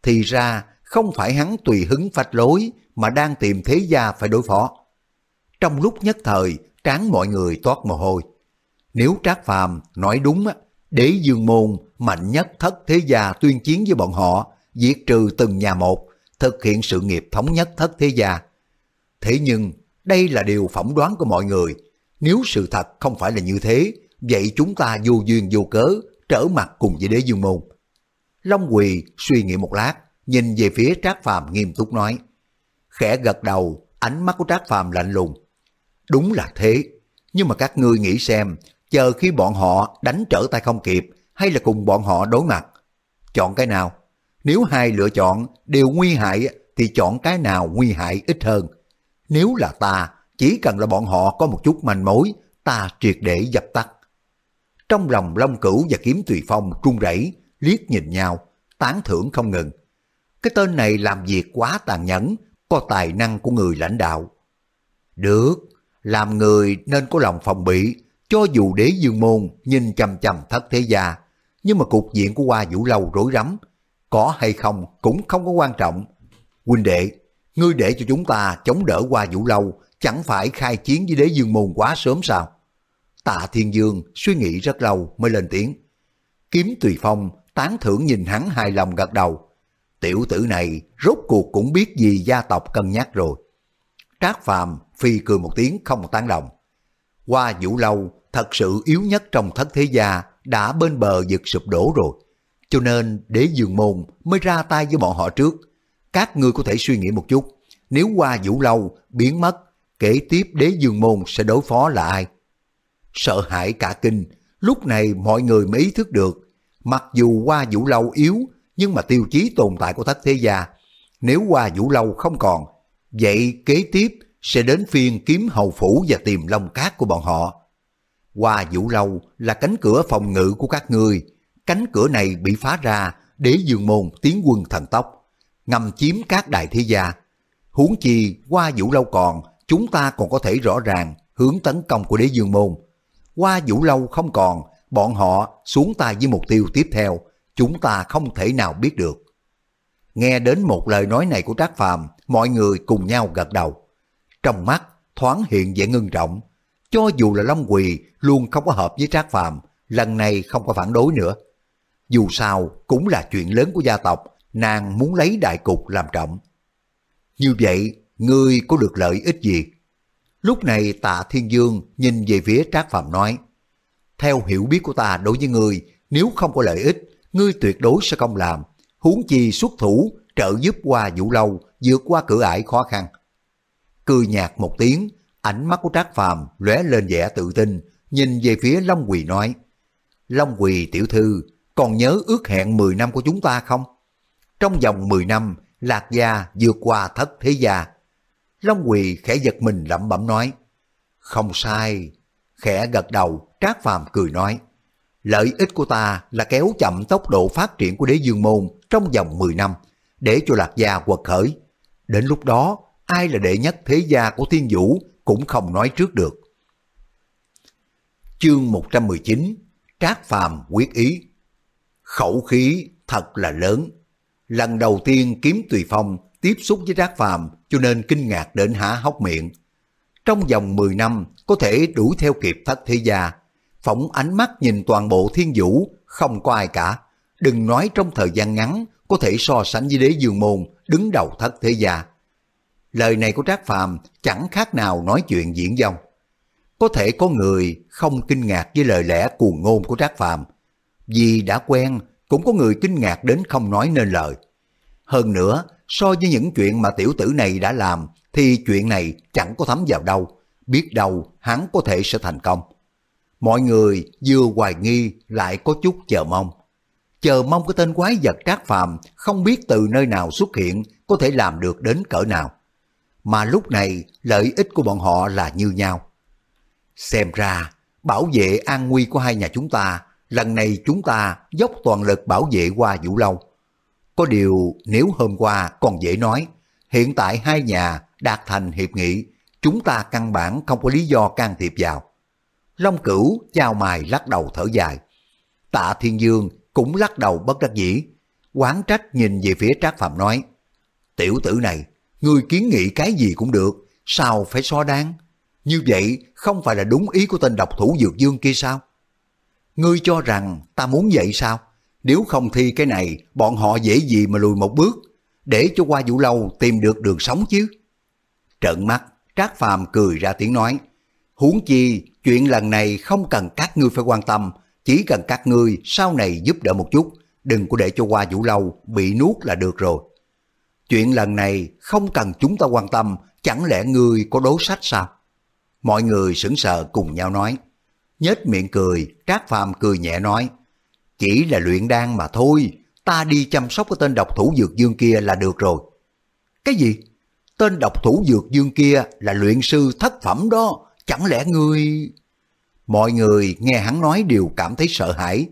Thì ra, không phải hắn tùy hứng phách lối, mà đang tìm thế gia phải đối phó. Trong lúc nhất thời, trán mọi người toát mồ hôi. Nếu Trác Phàm nói đúng, á đế dương môn mạnh nhất thất thế gia tuyên chiến với bọn họ, diệt trừ từng nhà một, thực hiện sự nghiệp thống nhất thất thế gia. Thế nhưng, đây là điều phỏng đoán của mọi người. Nếu sự thật không phải là như thế, vậy chúng ta vô duyên vô cớ, trở mặt cùng với đế dương môn. Long Quỳ suy nghĩ một lát, nhìn về phía Trác Phàm nghiêm túc nói. Khẽ gật đầu, ánh mắt của Trác Phàm lạnh lùng. Đúng là thế, nhưng mà các ngươi nghĩ xem, chờ khi bọn họ đánh trở tay không kịp, hay là cùng bọn họ đối mặt? Chọn cái nào? Nếu hai lựa chọn đều nguy hại thì chọn cái nào nguy hại ít hơn. Nếu là ta, chỉ cần là bọn họ có một chút manh mối, ta triệt để dập tắt. Trong lòng Long Cửu và Kiếm Tùy Phong trung rẩy liếc nhìn nhau, tán thưởng không ngừng. Cái tên này làm việc quá tàn nhẫn, có tài năng của người lãnh đạo. Được, làm người nên có lòng phòng bị, cho dù đế dương môn nhìn chằm chằm thất thế gia, nhưng mà cục diện của Hoa Vũ Lâu rối rắm, có hay không cũng không có quan trọng. Huynh đệ, ngươi để cho chúng ta chống đỡ Hoa Vũ Lâu, chẳng phải khai chiến với đế dương môn quá sớm sao? Tạ Thiên Dương suy nghĩ rất lâu mới lên tiếng. Kiếm Tùy Phong tán thưởng nhìn hắn hài lòng gật đầu. Tiểu tử này rốt cuộc cũng biết gì gia tộc cân nhắc rồi. Trác Phàm phi cười một tiếng không tán đồng. Qua Vũ Lâu thật sự yếu nhất trong thất thế gia đã bên bờ vực sụp đổ rồi. Cho nên đế dương môn mới ra tay với bọn họ trước. Các ngươi có thể suy nghĩ một chút. Nếu qua Vũ Lâu biến mất, kế tiếp đế dương môn sẽ đối phó là ai? Sợ hãi cả kinh, lúc này mọi người mới ý thức được. Mặc dù qua Vũ Lâu yếu, nhưng mà tiêu chí tồn tại của thất thế gia. Nếu qua Vũ Lâu không còn, vậy kế tiếp sẽ đến phiên kiếm hầu phủ và tìm long cát của bọn họ. Qua Vũ Lâu là cánh cửa phòng ngự của các ngươi. Cánh cửa này bị phá ra, đế dương môn tiến quân thần tốc, ngầm chiếm các đại thế gia. Huống chi qua Vũ Lâu còn, chúng ta còn có thể rõ ràng hướng tấn công của đế dương môn. Qua Vũ Lâu không còn, bọn họ xuống tay với mục tiêu tiếp theo, chúng ta không thể nào biết được. Nghe đến một lời nói này của Trác Phàm, mọi người cùng nhau gật đầu. Trong mắt thoáng hiện vẻ ngưng trọng, cho dù là Long Quỳ luôn không có hợp với Trác Phàm, lần này không có phản đối nữa. Dù sao cũng là chuyện lớn của gia tộc, nàng muốn lấy đại cục làm trọng. Như vậy, ngươi có được lợi ích gì? Lúc này tạ Thiên Dương nhìn về phía Trác Phàm nói, theo hiểu biết của ta đối với ngươi, nếu không có lợi ích, ngươi tuyệt đối sẽ không làm. Huống chi xuất thủ, trợ giúp qua vũ lâu, vượt qua cửa ải khó khăn. Cười nhạt một tiếng, ánh mắt của Trác Phàm lóe lên vẻ tự tin, nhìn về phía Long Quỳ nói, Long Quỳ tiểu thư, còn nhớ ước hẹn 10 năm của chúng ta không? Trong vòng 10 năm, Lạc Gia vượt qua thất thế gia. Long Quỳ khẽ giật mình lẩm bẩm nói, không sai. Khẽ gật đầu, Trác Phàm cười nói, lợi ích của ta là kéo chậm tốc độ phát triển của đế dương môn trong vòng 10 năm, để cho Lạc Gia quật khởi. Đến lúc đó, ai là đệ nhất thế gia của thiên vũ cũng không nói trước được. Chương 119 Trác Phàm quyết ý Khẩu khí thật là lớn. Lần đầu tiên kiếm tùy phong tiếp xúc với Trác Phàm cho nên kinh ngạc đến há hốc miệng. Trong vòng 10 năm có thể đuổi theo kịp thất thế gia, phỏng ánh mắt nhìn toàn bộ thiên vũ không có ai cả. Đừng nói trong thời gian ngắn có thể so sánh với đế dương môn đứng đầu thất thế gia. Lời này của Trác Phàm chẳng khác nào nói chuyện diễn dông. Có thể có người không kinh ngạc với lời lẽ cuồng ngôn của Trác Phàm vì đã quen cũng có người kinh ngạc đến không nói nên lời. Hơn nữa, so với những chuyện mà tiểu tử này đã làm thì chuyện này chẳng có thấm vào đâu, biết đâu hắn có thể sẽ thành công. Mọi người vừa hoài nghi lại có chút chờ mong. Chờ mong cái tên quái vật trác phàm không biết từ nơi nào xuất hiện có thể làm được đến cỡ nào. Mà lúc này lợi ích của bọn họ là như nhau. Xem ra bảo vệ an nguy của hai nhà chúng ta lần này chúng ta dốc toàn lực bảo vệ qua Vũ Lâu. Có điều nếu hôm qua còn dễ nói, hiện tại hai nhà đạt thành hiệp nghị, chúng ta căn bản không có lý do can thiệp vào. Long cửu chào mài lắc đầu thở dài. Tạ Thiên Dương cũng lắc đầu bất đắc dĩ. Quán trách nhìn về phía Trác Phạm nói, Tiểu tử này, người kiến nghị cái gì cũng được, sao phải so đáng? Như vậy không phải là đúng ý của tên độc thủ Dược Dương kia sao? Ngươi cho rằng ta muốn vậy sao? Nếu không thi cái này, bọn họ dễ gì mà lùi một bước, để cho qua vũ lâu tìm được đường sống chứ. Trợn mắt, Trác Phàm cười ra tiếng nói, huống chi chuyện lần này không cần các ngươi phải quan tâm, chỉ cần các ngươi sau này giúp đỡ một chút, đừng có để cho qua vũ lâu bị nuốt là được rồi. Chuyện lần này không cần chúng ta quan tâm, chẳng lẽ ngươi có đố sách sao? Mọi người sững sờ cùng nhau nói. Nhết miệng cười, Trác Phàm cười nhẹ nói. Chỉ là luyện đan mà thôi, ta đi chăm sóc cái tên độc thủ dược dương kia là được rồi. Cái gì? Tên độc thủ dược dương kia là luyện sư thất phẩm đó, chẳng lẽ ngươi... Mọi người nghe hắn nói đều cảm thấy sợ hãi.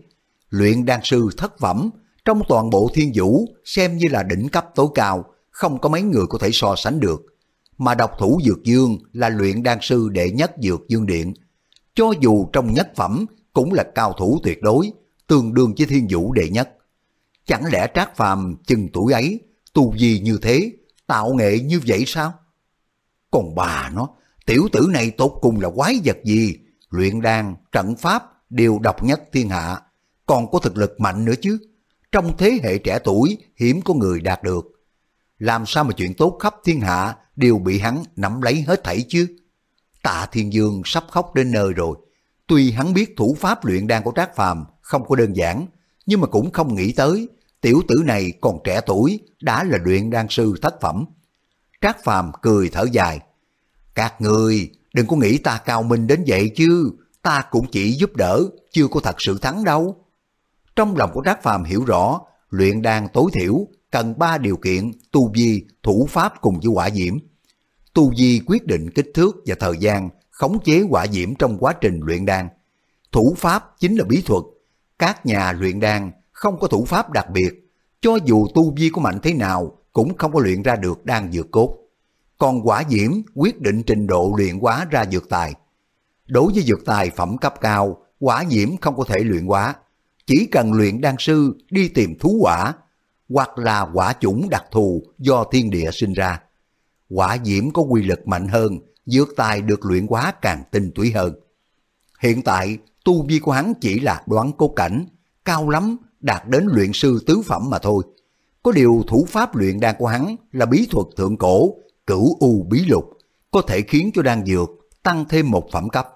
Luyện đan sư thất phẩm, trong toàn bộ thiên vũ xem như là đỉnh cấp tối cao, không có mấy người có thể so sánh được. Mà độc thủ dược dương là luyện đan sư đệ nhất dược dương điện. Cho dù trong nhất phẩm cũng là cao thủ tuyệt đối, tương đương với thiên vũ đệ nhất. Chẳng lẽ Trác Phàm chừng tuổi ấy, tu gì như thế, tạo nghệ như vậy sao? Còn bà nó, tiểu tử này tốt cùng là quái vật gì? Luyện đan, trận pháp đều độc nhất thiên hạ, còn có thực lực mạnh nữa chứ. Trong thế hệ trẻ tuổi hiếm có người đạt được. Làm sao mà chuyện tốt khắp thiên hạ đều bị hắn nắm lấy hết thảy chứ? Tạ Thiên Dương sắp khóc đến nơi rồi. Tuy hắn biết thủ pháp luyện đan của Trác Phàm không có đơn giản, nhưng mà cũng không nghĩ tới tiểu tử này còn trẻ tuổi đã là luyện đan sư thất phẩm. Trác Phàm cười thở dài. Các người đừng có nghĩ ta cao minh đến vậy chứ, ta cũng chỉ giúp đỡ, chưa có thật sự thắng đâu. Trong lòng của Trác Phàm hiểu rõ, luyện đan tối thiểu cần ba điều kiện tu vi, thủ pháp cùng với quả diễm. Tu vi quyết định kích thước và thời gian khống chế quả diễm trong quá trình luyện đan. Thủ pháp chính là bí thuật. Các nhà luyện đan không có thủ pháp đặc biệt, cho dù tu vi của mạnh thế nào cũng không có luyện ra được đan dược cốt. Còn quả diễm quyết định trình độ luyện hóa ra dược tài. Đối với dược tài phẩm cấp cao, quả diễm không có thể luyện hóa. Chỉ cần luyện đan sư đi tìm thú quả, hoặc là quả chủng đặc thù do thiên địa sinh ra. Quả diễm có quy lực mạnh hơn, dược tài được luyện hóa càng tinh túy hơn. Hiện tại, tu vi của hắn chỉ là đoán cố cảnh, cao lắm đạt đến luyện sư tứ phẩm mà thôi. Có điều thủ pháp luyện đan của hắn là bí thuật thượng cổ, cửu u bí lục, có thể khiến cho đan dược tăng thêm một phẩm cấp.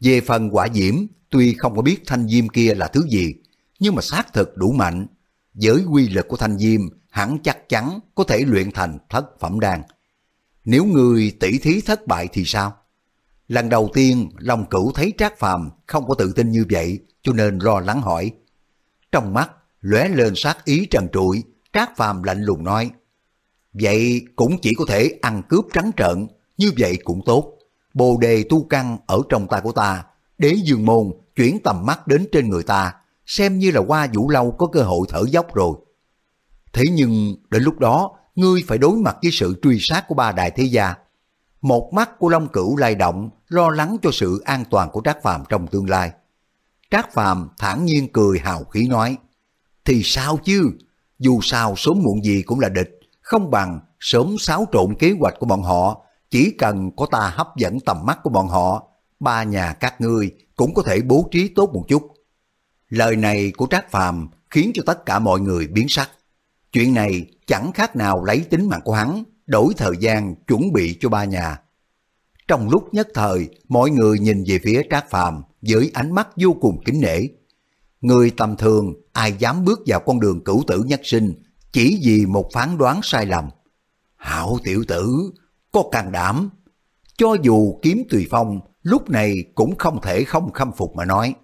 Về phần quả diễm, tuy không có biết thanh diêm kia là thứ gì, nhưng mà xác thực đủ mạnh. Với quy lực của thanh diêm, hắn chắc chắn có thể luyện thành thất phẩm đan. Nếu người tỷ thí thất bại thì sao? Lần đầu tiên, Long Cửu thấy Trác Phàm không có tự tin như vậy, cho nên lo lắng hỏi. Trong mắt, lóe lên sát ý trần trụi, Trác Phàm lạnh lùng nói. Vậy cũng chỉ có thể ăn cướp trắng trợn, như vậy cũng tốt. Bồ đề tu căn ở trong tay của ta, đế dương môn chuyển tầm mắt đến trên người ta, xem như là qua vũ lâu có cơ hội thở dốc rồi. Thế nhưng đến lúc đó, ngươi phải đối mặt với sự truy sát của ba đại thế gia. Một mắt của Long Cửu lay động, lo lắng cho sự an toàn của Trác Phàm trong tương lai. Trác Phàm thản nhiên cười hào khí nói, thì sao chứ, dù sao sớm muộn gì cũng là địch, không bằng sớm xáo trộn kế hoạch của bọn họ, chỉ cần có ta hấp dẫn tầm mắt của bọn họ, ba nhà các ngươi cũng có thể bố trí tốt một chút. Lời này của Trác Phàm khiến cho tất cả mọi người biến sắc. Chuyện này chẳng khác nào lấy tính mạng của hắn, đổi thời gian chuẩn bị cho ba nhà. Trong lúc nhất thời, mọi người nhìn về phía Trác Phàm với ánh mắt vô cùng kính nể. Người tầm thường ai dám bước vào con đường cửu tử nhất sinh chỉ vì một phán đoán sai lầm. Hảo tiểu tử, có can đảm. Cho dù kiếm tùy phong, lúc này cũng không thể không khâm phục mà nói.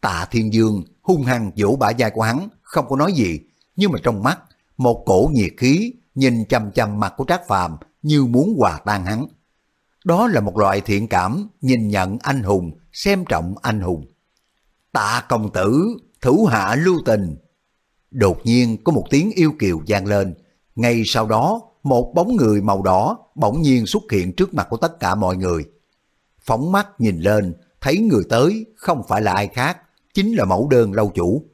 Tạ Thiên Dương hung hăng vỗ bả vai của hắn, không có nói gì, nhưng mà trong mắt, một cổ nhiệt khí nhìn chằm chằm mặt của Trác Phàm như muốn hòa tan hắn. Đó là một loại thiện cảm, nhìn nhận anh hùng, xem trọng anh hùng. Tạ công tử, thủ hạ lưu tình. Đột nhiên có một tiếng yêu kiều vang lên. Ngay sau đó, một bóng người màu đỏ bỗng nhiên xuất hiện trước mặt của tất cả mọi người. Phóng mắt nhìn lên, thấy người tới không phải là ai khác, chính là mẫu đơn lâu chủ.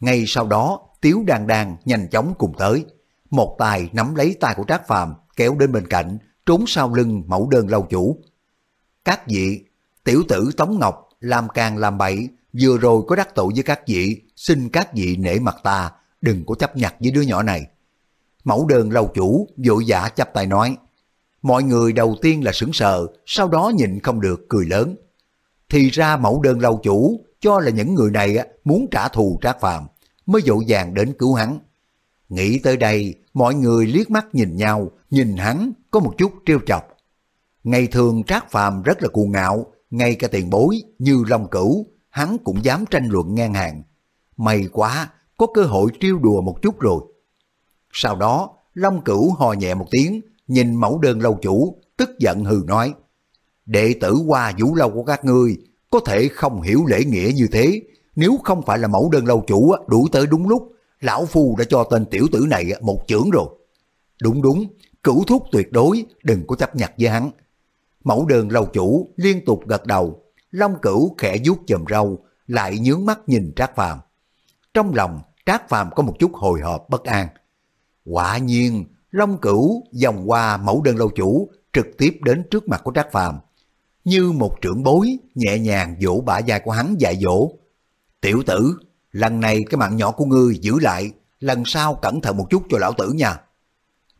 Ngay sau đó, Tiếu Đan Đan nhanh chóng cùng tới. Một tài nắm lấy tay của Trác Phàm kéo đến bên cạnh, trốn sau lưng mẫu đơn lâu chủ. Các vị, tiểu tử Tống Ngọc làm càng làm bậy, vừa rồi có đắc tội với các vị, xin các vị nể mặt ta, đừng có chấp nhặt với đứa nhỏ này. Mẫu đơn lâu chủ vội vã chấp tay nói. Mọi người đầu tiên là sững sờ, sau đó nhìn không được cười lớn. Thì ra mẫu đơn lâu chủ cho là những người này muốn trả thù Trác Phàm mới dội dàng đến cứu hắn. Nghĩ tới đây, mọi người liếc mắt nhìn nhau, nhìn hắn có một chút trêu chọc. Ngày thường Trác Phàm rất là cuồng ngạo, ngay cả tiền bối như Long Cửu, hắn cũng dám tranh luận ngang hàng. May quá, có cơ hội trêu đùa một chút rồi. Sau đó, Long Cửu hò nhẹ một tiếng, nhìn mẫu đơn lâu chủ, tức giận hừ nói. Đệ tử qua vũ lâu của các ngươi, có thể không hiểu lễ nghĩa như thế, nếu không phải là mẫu đơn lâu chủ đuổi tới đúng lúc, lão phu đã cho tên tiểu tử này một chưởng rồi. Đúng đúng, cửu thúc tuyệt đối, đừng có chấp nhặt với hắn. Mẫu đơn lâu chủ liên tục gật đầu, long cửu khẽ vuốt chùm râu, lại nhướng mắt nhìn Trác Phàm. Trong lòng, Trác Phàm có một chút hồi hộp bất an. Quả nhiên, Long Cửu dòng qua mẫu đơn lâu chủ, trực tiếp đến trước mặt của Trác Phàm, như một trưởng bối nhẹ nhàng vỗ bả vai của hắn dạy dỗ. Tiểu tử, lần này cái mạng nhỏ của ngươi giữ lại, lần sau cẩn thận một chút cho lão tử nha.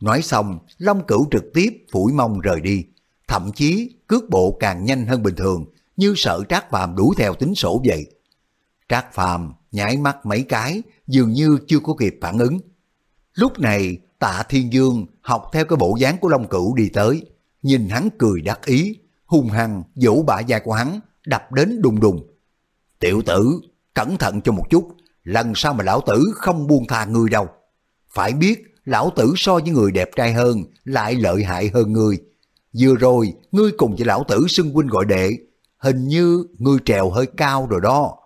Nói xong, Long Cửu trực tiếp phủi mông rời đi, thậm chí cước bộ càng nhanh hơn bình thường, như sợ Trác Phàm đuổi theo tính sổ vậy. Trác Phàm nhảy mắt mấy cái, dường như chưa có kịp phản ứng. Lúc này, tạ Thiên Dương học theo cái bộ dáng của Long Cửu đi tới, nhìn hắn cười đắc ý, hung hăng vỗ bả vai của hắn, đập đến đùng đùng. Tiểu tử, cẩn thận cho một chút, lần sau mà lão tử không buông tha ngươi đâu. Phải biết, lão tử so với người đẹp trai hơn, lại lợi hại hơn ngươi. Vừa rồi, ngươi cùng với lão tử xưng huynh gọi đệ, hình như ngươi trèo hơi cao rồi đó.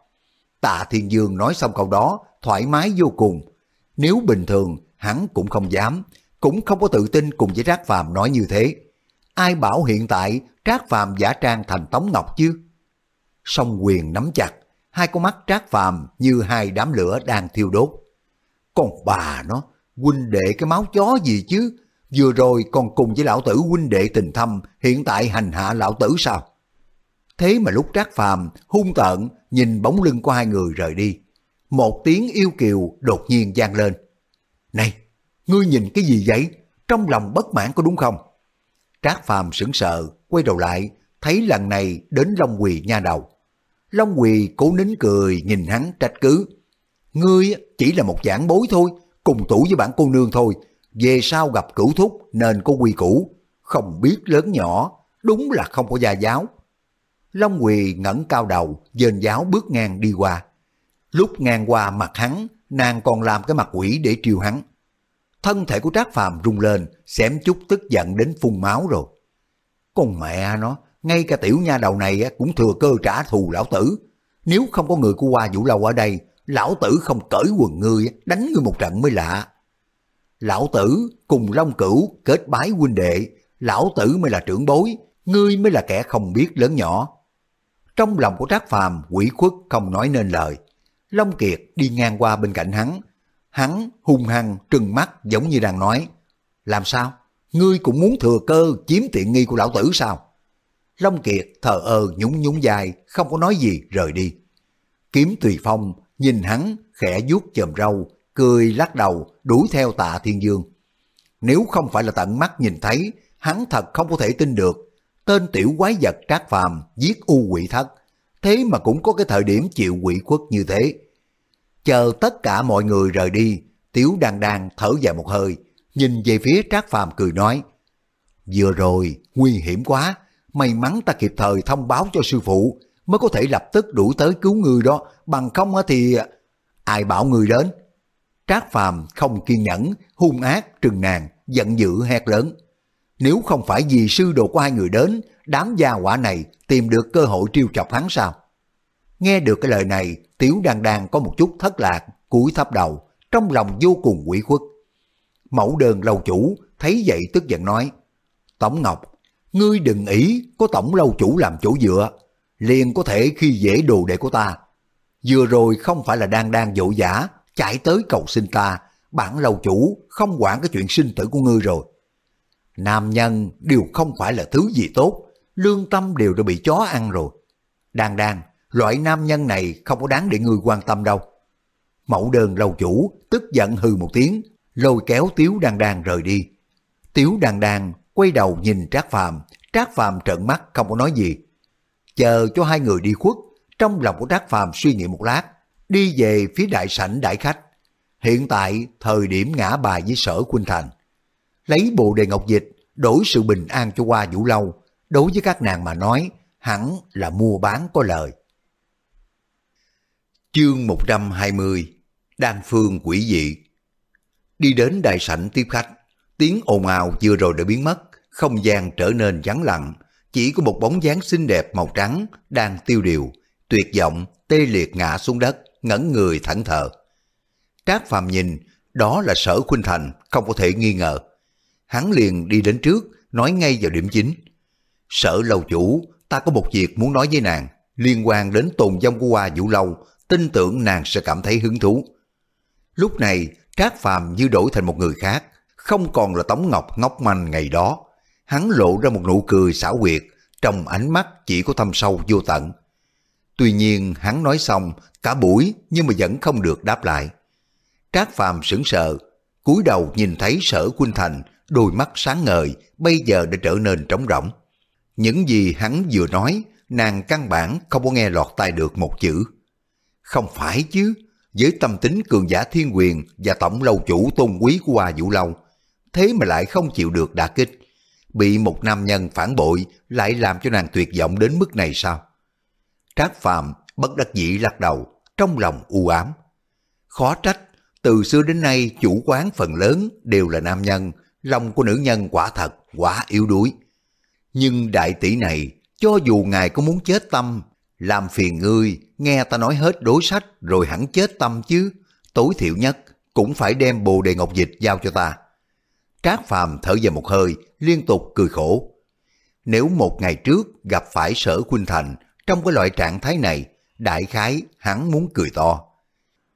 Tạ Thiên Dương nói xong câu đó, thoải mái vô cùng. Nếu bình thường, hắn cũng không dám, cũng không có tự tin cùng với Trác Phàm nói như thế. Ai bảo hiện tại Trác Phàm giả trang thành Tống Ngọc chứ? Song quyền nắm chặt, hai con mắt Trác Phàm như hai đám lửa đang thiêu đốt. Còn bà nó, huynh đệ cái máu chó gì chứ? Vừa rồi còn cùng với lão tử huynh đệ tình thâm, hiện tại hành hạ lão tử sao? Thế mà lúc Trác Phàm hung tợn nhìn bóng lưng của hai người rời đi, một tiếng yêu kiều đột nhiên vang lên. Này, ngươi nhìn cái gì vậy? Trong lòng bất mãn có đúng không? Trác Phàm sững sờ, quay đầu lại, thấy lần này đến Long Quỳ nha đầu. Long Quỳ cố nín cười nhìn hắn trách cứ. Ngươi chỉ là một giảng bối thôi, cùng tuổi với bản cô nương thôi. Về sau gặp cửu thúc nên có quy củ, không biết lớn nhỏ, đúng là không có gia giáo. Long Quỳ ngẩng cao đầu, dền giáo bước ngang đi qua. Lúc ngang qua mặt hắn, nàng còn làm cái mặt quỷ để triều hắn. Thân thể của Trác Phàm rung lên, xém chút tức giận đến phun máu rồi. Con mẹ nó, ngay cả tiểu nha đầu này cũng thừa cơ trả thù lão tử. Nếu không có người của Hoa Vũ Lâu ở đây, lão tử không cởi quần ngươi, đánh ngươi một trận mới lạ. Lão tử cùng Long Cửu kết bái huynh đệ, lão tử mới là trưởng bối, ngươi mới là kẻ không biết lớn nhỏ. Trong lòng của Trác Phàm quỷ khuất không nói nên lời. Long Kiệt đi ngang qua bên cạnh hắn, hắn hung hăng trừng mắt giống như đang nói, làm sao? Ngươi cũng muốn thừa cơ chiếm tiện nghi của lão tử sao? Long Kiệt thờ ơ nhún nhún dài, không có nói gì rời đi. Kiếm Tùy Phong nhìn hắn khẽ vuốt chòm râu, cười lắc đầu đuổi theo tạ thiên dương. Nếu không phải là tận mắt nhìn thấy, hắn thật không có thể tin được. Tên tiểu quái vật trác phàm giết u quỷ thất, thế mà cũng có cái thời điểm chịu quỷ quất như thế. Chờ tất cả mọi người rời đi, Tiếu đàn đàn thở dài một hơi, nhìn về phía Trác Phàm cười nói, Vừa rồi, nguy hiểm quá, may mắn ta kịp thời thông báo cho sư phụ, mới có thể lập tức đuổi tới cứu người đó, bằng không thì... Ai bảo người đến? Trác Phàm không kiên nhẫn, hung ác, trừng nàng, giận dữ hét lớn. Nếu không phải vì sư đồ của hai người đến, đám gia quả này tìm được cơ hội triêu chọc hắn sao? Nghe được cái lời này, Tiểu Đan Đan có một chút thất lạc, cúi thấp đầu, trong lòng vô cùng quỷ khuất. Mẫu đơn lâu chủ thấy vậy tức giận nói, Tổng Ngọc, ngươi đừng ý có tổng lâu chủ làm chỗ dựa, liền có thể khi dễ đồ đệ của ta. Vừa rồi không phải là đang đang dỗ giả, chạy tới cầu xin ta, bản lâu chủ không quản cái chuyện sinh tử của ngươi rồi. Nam nhân đều không phải là thứ gì tốt, lương tâm đều đã bị chó ăn rồi. Đang đang, loại nam nhân này không có đáng để ngươi quan tâm đâu. Mẫu đơn lâu chủ tức giận hừ một tiếng, lôi kéo Tiếu Đan Đan rời đi. Tiếu Đan Đan quay đầu nhìn Trác Phàm, Trác Phàm trợn mắt không có nói gì. chờ cho hai người đi khuất, trong lòng của Trác Phàm suy nghĩ một lát, đi về phía đại sảnh đại khách. Hiện tại thời điểm ngã bài với sở Quynh Thành. Lấy bộ đề ngọc dịch, đổi sự bình an cho qua vũ lâu, đối với các nàng mà nói, hẳn là mua bán có lời. Chương 120 Đan phương quỷ dị Đi đến đại sảnh tiếp khách, tiếng ồn ào vừa rồi đã biến mất, không gian trở nên vắng lặng, chỉ có một bóng dáng xinh đẹp màu trắng đang tiêu điều, tuyệt vọng, tê liệt ngã xuống đất, ngẩn người thẫn thờ. Trác Phàm nhìn, đó là sở khuynh thành, không có thể nghi ngờ. Hắn liền đi đến trước, nói ngay vào điểm chính. Sở lâu chủ, ta có một việc muốn nói với nàng, liên quan đến tồn vong của Hoa Vũ Lâu, tin tưởng nàng sẽ cảm thấy hứng thú. Lúc này, Trác Phàm như đổi thành một người khác, không còn là Tống Ngọc ngốc manh ngày đó. Hắn lộ ra một nụ cười xảo quyệt, trong ánh mắt chỉ có thâm sâu vô tận. Tuy nhiên hắn nói xong cả buổi nhưng mà vẫn không được đáp lại. Trác Phàm sững sờ, cúi đầu nhìn thấy sở Quynh Thành, đôi mắt sáng ngời, bây giờ đã trở nên trống rỗng. Những gì hắn vừa nói, nàng căn bản không có nghe lọt tai được một chữ. Không phải chứ, với tâm tính cường giả thiên quyền và tổng lâu chủ tôn quý của Hoa Vũ Lâu, thế mà lại không chịu được đả kích. Bị một nam nhân phản bội lại làm cho nàng tuyệt vọng đến mức này sao? Trác Phàm bất đắc dĩ lắc đầu, trong lòng u ám. Khó trách, từ xưa đến nay chủ quán phần lớn đều là nam nhân, lòng của nữ nhân quả thật, quả yếu đuối. Nhưng đại tỷ này, cho dù ngài có muốn chết tâm, làm phiền ngươi, nghe ta nói hết đối sách rồi hẳn chết tâm chứ, tối thiểu nhất cũng phải đem bồ đề ngọc dịch giao cho ta. Trác Phàm thở dài một hơi, liên tục cười khổ. Nếu một ngày trước gặp phải sở Khuynh Thành trong cái loại trạng thái này, đại khái hắn muốn cười to.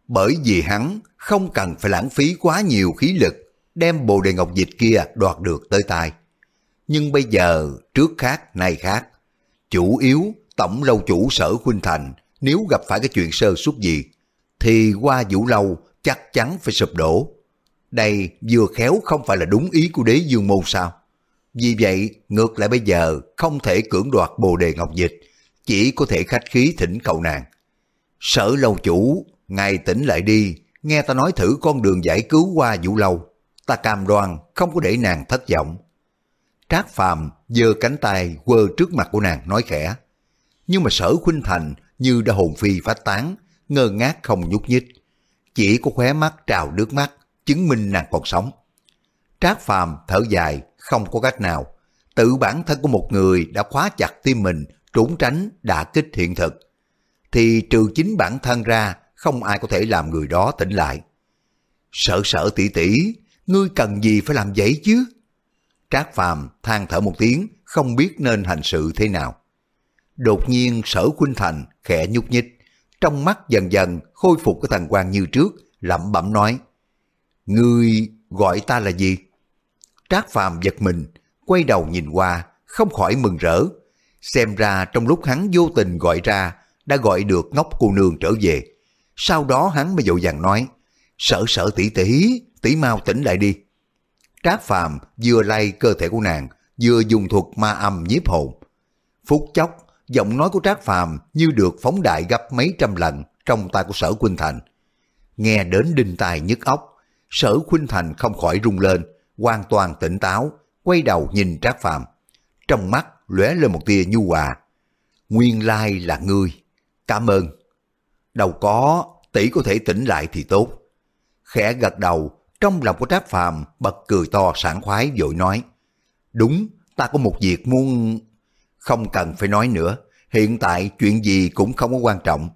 Bởi vì hắn không cần phải lãng phí quá nhiều khí lực đem bồ đề ngọc dịch kia đoạt được tới tay. Nhưng bây giờ trước khác nay khác, chủ yếu tổng lâu chủ sở Khuynh Thành nếu gặp phải cái chuyện sơ suất gì thì qua vũ lâu chắc chắn phải sụp đổ. Đây vừa khéo không phải là đúng ý của đế dương môn sao. Vì vậy, ngược lại bây giờ không thể cưỡng đoạt bồ đề ngọc dịch, chỉ có thể khách khí thỉnh cầu nàng. Sở lâu chủ, ngài tỉnh lại đi, nghe ta nói thử con đường giải cứu qua vũ lâu. Ta cam đoan, không có để nàng thất vọng. Trác Phàm giơ cánh tay quơ trước mặt của nàng nói khẽ. Nhưng mà sở khuynh thành như đã hồn phi phát tán, ngơ ngác không nhúc nhích. Chỉ có khóe mắt trào nước mắt, chứng minh nàng còn sống. Trác Phàm thở dài, không có cách nào. Tự bản thân của một người đã khóa chặt tim mình, trốn tránh, đã kích hiện thực. Thì trừ chính bản thân ra, không ai có thể làm người đó tỉnh lại. Sợ sợ tỷ tỷ, ngươi cần gì phải làm vậy chứ? Trác Phàm than thở một tiếng, không biết nên hành sự thế nào. Đột nhiên sở khuynh thành khẽ nhúc nhích, trong mắt dần dần khôi phục cái thần quan như trước, lẩm bẩm nói. Ngươi gọi ta là gì? Trác Phàm giật mình, quay đầu nhìn qua, không khỏi mừng rỡ. Xem ra trong lúc hắn vô tình gọi ra, đã gọi được ngốc cô nương trở về. Sau đó hắn mới dội vàng nói, sợ sợ tỷ tỷ, tỷ mau tỉnh lại đi. Trác Phàm vừa lay cơ thể của nàng, vừa dùng thuật ma âm nhiếp hồn. Phút chốc, giọng nói của Trác Phàm như được phóng đại gấp mấy trăm lần trong tay của Sở Khuynh Thành. Nghe đến đinh tài nhức óc, Sở Khuynh Thành không khỏi rung lên, hoàn toàn tỉnh táo, quay đầu nhìn Trác Phàm. Trong mắt lóe lên một tia nhu hòa. Nguyên lai là ngươi, cảm ơn. Đâu có, tỷ có thể tỉnh lại thì tốt. Khẽ gật đầu, trong lòng của Trác Phàm bật cười to sảng khoái vội nói. Đúng, ta có một việc muốn... Không cần phải nói nữa, hiện tại chuyện gì cũng không có quan trọng.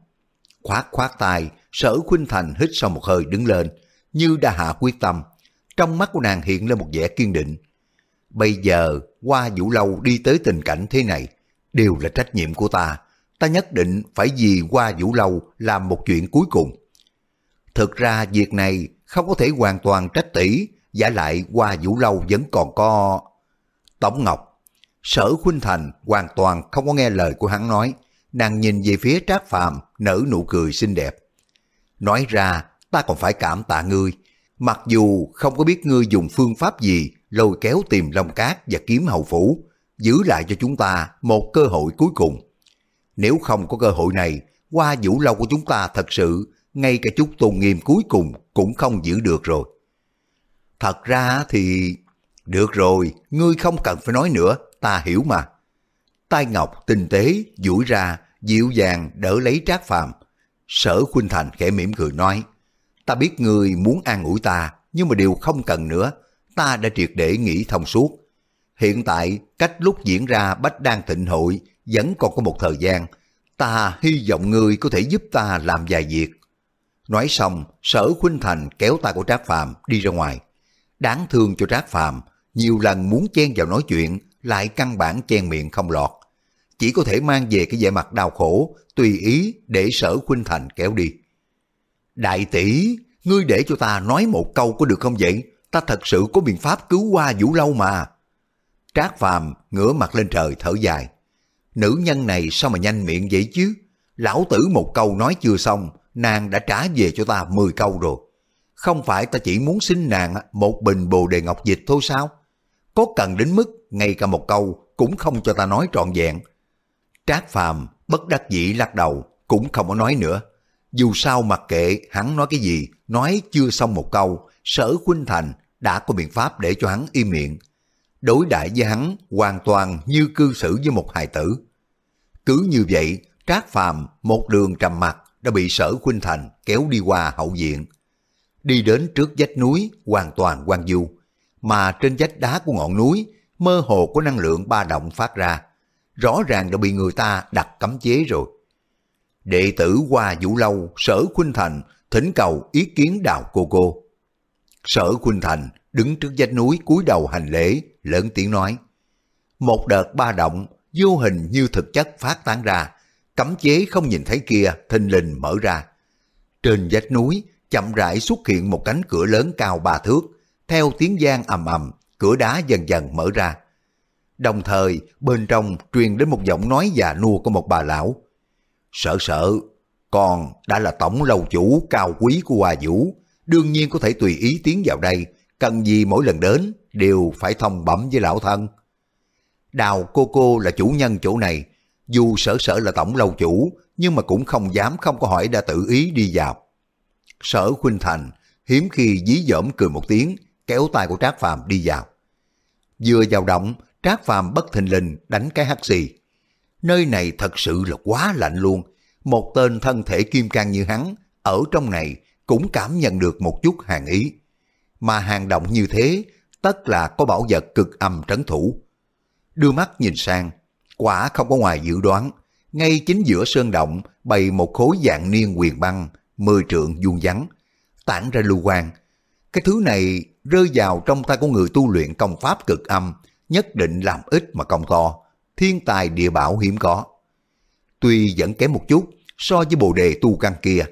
Khoát khoát tay, sở khuynh thành hít sau một hơi đứng lên, như đã hạ quyết tâm. Trong mắt của nàng hiện lên một vẻ kiên định. Bây giờ, qua vũ lâu đi tới tình cảnh thế này, đều là trách nhiệm của ta. Ta nhất định phải vì qua vũ lâu làm một chuyện cuối cùng. Thực ra việc này không có thể hoàn toàn trách tỷ, giả lại qua vũ lâu vẫn còn có... Tổng Ngọc, sở khuynh thành hoàn toàn không có nghe lời của hắn nói, nàng nhìn về phía trác phàm nở nụ cười xinh đẹp. Nói ra, ta còn phải cảm tạ ngươi, mặc dù không có biết ngươi dùng phương pháp gì lôi kéo tìm long cát và kiếm hầu phủ, giữ lại cho chúng ta một cơ hội cuối cùng. Nếu không có cơ hội này, qua vũ lâu của chúng ta thật sự, ngay cả chút tôn nghiêm cuối cùng cũng không giữ được rồi. Thật ra thì... Được rồi, ngươi không cần phải nói nữa, ta hiểu mà. Tai Ngọc tinh tế, duỗi ra, dịu dàng đỡ lấy Trác Phàm. Sở Khuynh Thành khẽ mỉm cười nói, ta biết ngươi muốn an ủi ta, nhưng mà điều không cần nữa, ta đã triệt để nghĩ thông suốt. Hiện tại, cách lúc diễn ra Bách Đan Thịnh Hội vẫn còn có một thời gian, ta hy vọng ngươi có thể giúp ta làm vài việc. Nói xong, sở Khuynh Thành kéo tay của Trác Phàm đi ra ngoài. Đáng thương cho Trác Phàm nhiều lần muốn chen vào nói chuyện, lại căn bản chen miệng không lọt. Chỉ có thể mang về cái vẻ mặt đau khổ, tùy ý để sở Khuynh Thành kéo đi. Đại tỷ, ngươi để cho ta nói một câu có được không vậy? Ta thật sự có biện pháp cứu qua Vũ Lâu mà. Trác Phàm ngửa mặt lên trời thở dài. Nữ nhân này sao mà nhanh miệng vậy chứ? Lão tử một câu nói chưa xong, nàng đã trả về cho ta 10 câu rồi. Không phải ta chỉ muốn xin nàng một bình bồ đề ngọc dịch thôi sao? Có cần đến mức ngay cả một câu cũng không cho ta nói trọn vẹn. Trác Phàm bất đắc dĩ lắc đầu, cũng không có nói nữa. Dù sao mặc kệ hắn nói cái gì, nói chưa xong một câu, sở Khuynh Thành đã có biện pháp để cho hắn im miệng. Đối đại với hắn hoàn toàn như cư xử với một hài tử. Cứ như vậy, Trác Phàm một đường trầm mặt đã bị sở Khuynh Thành kéo đi qua hậu viện. Đi đến trước vách núi hoàn toàn quan du, mà trên vách đá của ngọn núi mơ hồ có năng lượng ba động phát ra. Rõ ràng đã bị người ta đặt cấm chế rồi. Đệ tử qua Vũ Lâu, Sở Khuynh Thành thỉnh cầu ý kiến đào cô cô. Sở Khuynh Thành đứng trước vách núi cúi đầu hành lễ, lớn tiếng nói. Một đợt ba động, vô hình như thực chất phát tán ra, cấm chế không nhìn thấy kia thình lình mở ra. Trên vách núi chậm rãi xuất hiện một cánh cửa lớn cao ba thước, theo tiếng gian ầm ầm, cửa đá dần dần mở ra. Đồng thời, bên trong truyền đến một giọng nói già nua của một bà lão. Sợ sợ, con đã là tổng lâu chủ cao quý của hòa Vũ, đương nhiên có thể tùy ý tiến vào đây, cần gì mỗi lần đến đều phải thông bẩm với lão thân. Đào cô cô là chủ nhân chỗ này, dù sở sở là tổng lâu chủ, nhưng mà cũng không dám không có hỏi đã tự ý đi vào. Sở Khuynh Thành hiếm khi dí dỏm cười một tiếng, kéo tay của Trác Phàm đi vào. Vừa vào động, Trác Phàm bất thình lình đánh cái hắt xì. Nơi này thật sự là quá lạnh luôn. Một tên thân thể kim cang như hắn, ở trong này cũng cảm nhận được một chút hàng ý. Mà hàng động như thế, tất là có bảo vật cực âm trấn thủ. Đưa mắt nhìn sang, quả không có ngoài dự đoán. Ngay chính giữa sơn động bày một khối dạng niên quyền băng, mười trượng vuông vắn, tản ra lưu quang. Cái thứ này rơi vào trong tay của người tu luyện công pháp cực âm, nhất định làm ít mà công to, thiên tài địa bảo hiếm có. Tuy vẫn kém một chút so với bồ đề tu căn kia,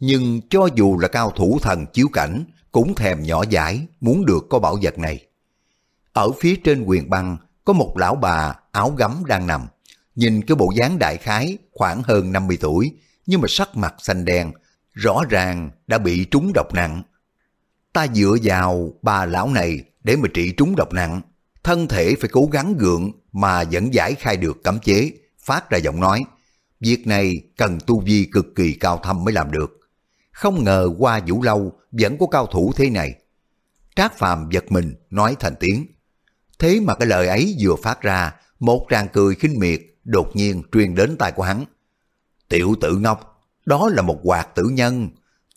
nhưng cho dù là cao thủ thần chiếu cảnh, cũng thèm nhỏ dãi muốn được có bảo vật này. Ở phía trên quyền băng có một lão bà áo gấm đang nằm, nhìn cái bộ dáng đại khái khoảng hơn 50 tuổi, nhưng mà sắc mặt xanh đen, rõ ràng đã bị trúng độc nặng. Ta dựa vào bà lão này để mà trị trúng độc nặng, thân thể phải cố gắng gượng mà vẫn giải khai được cấm chế, phát ra giọng nói. Việc này cần tu vi cực kỳ cao thâm mới làm được. Không ngờ qua vũ lâu vẫn có cao thủ thế này. Trác Phàm giật mình nói thành tiếng. Thế mà cái lời ấy vừa phát ra, một tràng cười khinh miệt đột nhiên truyền đến tai của hắn. Tiểu tử ngốc, đó là một quạt tử nhân.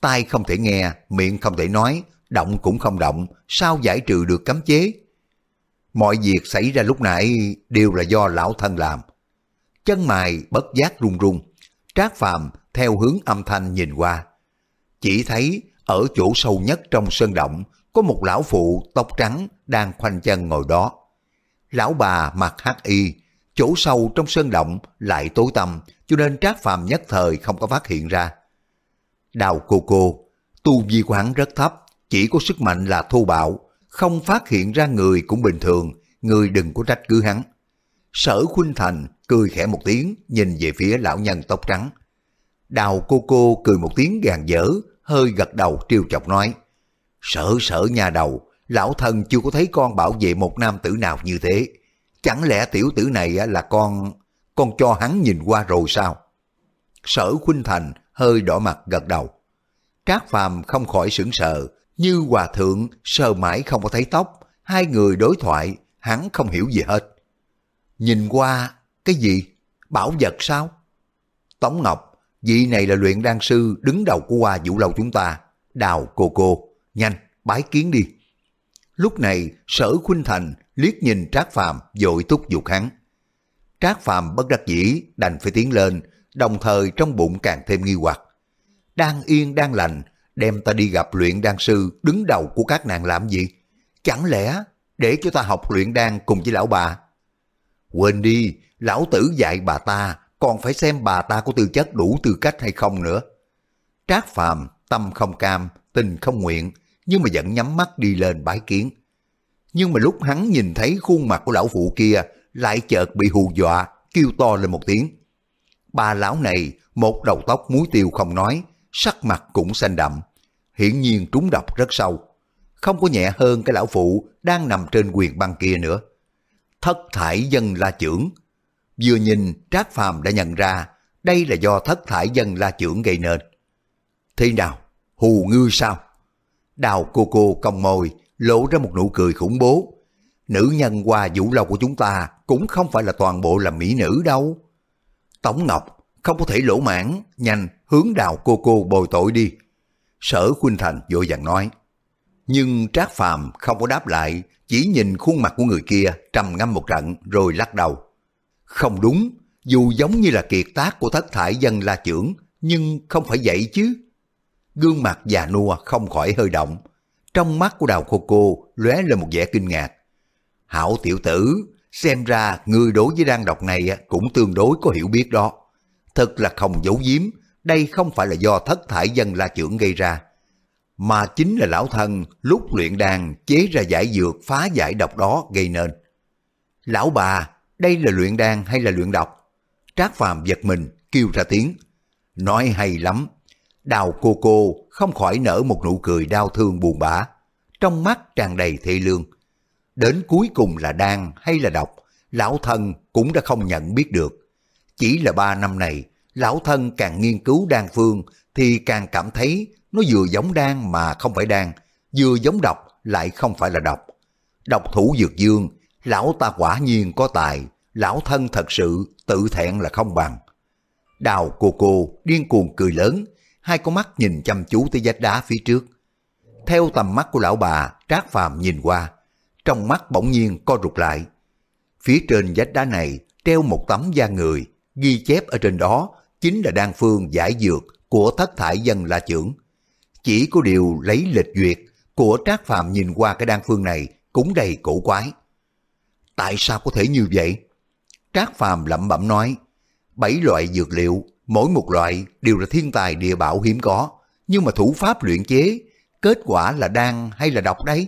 Tai không thể nghe, miệng không thể nói, động cũng không động, sao giải trừ được cấm chế? Mọi việc xảy ra lúc nãy đều là do lão thân làm. Chân mày bất giác run run, Trác Phàm theo hướng âm thanh nhìn qua. Chỉ thấy ở chỗ sâu nhất trong sơn động có một lão phụ tóc trắng đang khoanh chân ngồi đó. Lão bà mặc hắc y, chỗ sâu trong sơn động lại tối tăm cho nên Trác Phàm nhất thời không có phát hiện ra. Đào cô cô, tu vi của hắn rất thấp, chỉ có sức mạnh là thô bạo, không phát hiện ra người cũng bình thường, người đừng có trách cứ hắn. Sở Khuynh Thành cười khẽ một tiếng, nhìn về phía lão nhân tóc trắng. Đào cô cô cười một tiếng gàn dở, hơi gật đầu trêu chọc nói. Sở sở nhà đầu, lão thân chưa có thấy con bảo vệ một nam tử nào như thế. Chẳng lẽ tiểu tử này là con... con cho hắn nhìn qua rồi sao? Sở Khuynh Thành hơi đỏ mặt gật đầu. Trác Phàm không khỏi sững sờ, như hòa thượng sờ mãi không có thấy tóc, hai người đối thoại, hắn không hiểu gì hết. Nhìn qua, cái gì? Bảo vật sao? Tống Ngọc, vị này là luyện đan sư đứng đầu của hoa vũ lâu chúng ta, đào cô cô, nhanh, bái kiến đi. Lúc này, sở Khuynh Thành liếc nhìn Trác Phàm dội túc dục hắn. Trác Phàm bất đắc dĩ đành phải tiến lên, đồng thời trong bụng càng thêm nghi hoặc. Đang yên đang lành, đem ta đi gặp luyện đan sư đứng đầu của các nàng làm gì? Chẳng lẽ để cho ta học luyện đan cùng với lão bà? Quên đi, lão tử dạy bà ta, còn phải xem bà ta có tư chất đủ tư cách hay không nữa. Trác Phàm tâm không cam, tình không nguyện, nhưng mà vẫn nhắm mắt đi lên bái kiến. Nhưng mà lúc hắn nhìn thấy khuôn mặt của lão phụ kia lại chợt bị hù dọa, kêu to lên một tiếng. Bà lão này, một đầu tóc muối tiêu không nói, sắc mặt cũng xanh đậm, hiển nhiên trúng độc rất sâu. Không có nhẹ hơn cái lão phụ đang nằm trên quyền băng kia nữa. Thất thải dân la trưởng. Vừa nhìn Trác Phàm đã nhận ra đây là do thất thải dân la trưởng gây nên. Thế nào? Hù ngư sao? Đào cô cô cong môi, lộ ra một nụ cười khủng bố. Nữ nhân qua vũ lâu của chúng ta cũng không phải là toàn bộ là mỹ nữ đâu. Tống Ngọc không có thể lỗ mãn, nhanh hướng đào cô cô bồi tội đi. Sở Khuynh Thành vội vàng nói. Nhưng Trác Phàm không có đáp lại, chỉ nhìn khuôn mặt của người kia trầm ngâm một trận rồi lắc đầu. Không đúng, dù giống như là kiệt tác của thất thải dân la trưởng, nhưng không phải vậy chứ. Gương mặt già nua không khỏi hơi động. Trong mắt của đào cô cô lóe lên một vẻ kinh ngạc. Hảo tiểu tử, xem ra người đối với đan độc này cũng tương đối có hiểu biết đó. Thật là không giấu giếm, đây không phải là do thất thải dân la trưởng gây ra, mà chính là lão thân lúc luyện đàn chế ra giải dược phá giải độc đó gây nên. Lão bà, đây là luyện đan hay là luyện độc? Trác Phàm giật mình, kêu ra tiếng. Nói hay lắm. Đào cô cô không khỏi nở một nụ cười đau thương buồn bã. Trong mắt tràn đầy thê lương. Đến cuối cùng là đan hay là độc, lão thân cũng đã không nhận biết được. Chỉ là ba năm này, lão thân càng nghiên cứu đan phương thì càng cảm thấy nó vừa giống đan mà không phải đan, vừa giống độc lại không phải là độc. Độc thủ dược dương, lão ta quả nhiên có tài, lão thân thật sự tự thẹn là không bằng. Đào cô cô điên cuồng cười lớn, hai con mắt nhìn chăm chú tới vách đá phía trước. Theo tầm mắt của lão bà, Trác Phàm nhìn qua, trong mắt bỗng nhiên co rụt lại. Phía trên vách đá này treo một tấm da người, ghi chép ở trên đó chính là đan phương giải dược của thất thải dân la trưởng. Chỉ có điều lấy lịch duyệt của Trác Phàm nhìn qua cái đan phương này cũng đầy cổ quái. Tại sao có thể như vậy? Trác Phàm lẩm bẩm nói, bảy loại dược liệu, mỗi một loại đều là thiên tài địa bảo hiếm có, nhưng mà thủ pháp luyện chế, kết quả là đan hay là độc đấy?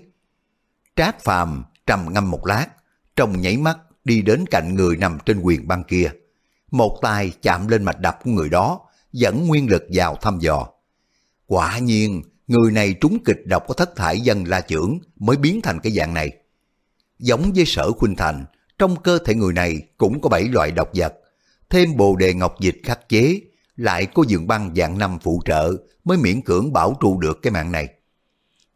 Trác Phàm trầm ngâm một lát, trong nháy mắt đi đến cạnh người nằm trên quyền băng kia. Một tay chạm lên mạch đập của người đó, dẫn nguyên lực vào thăm dò. Quả nhiên, người này trúng kịch độc có thất thải dân la trưởng mới biến thành cái dạng này. Giống với sở khuynh thành, trong cơ thể người này cũng có bảy loại độc vật, thêm bồ đề ngọc dịch khắc chế, lại có dường băng dạng năm phụ trợ mới miễn cưỡng bảo trụ được cái mạng này.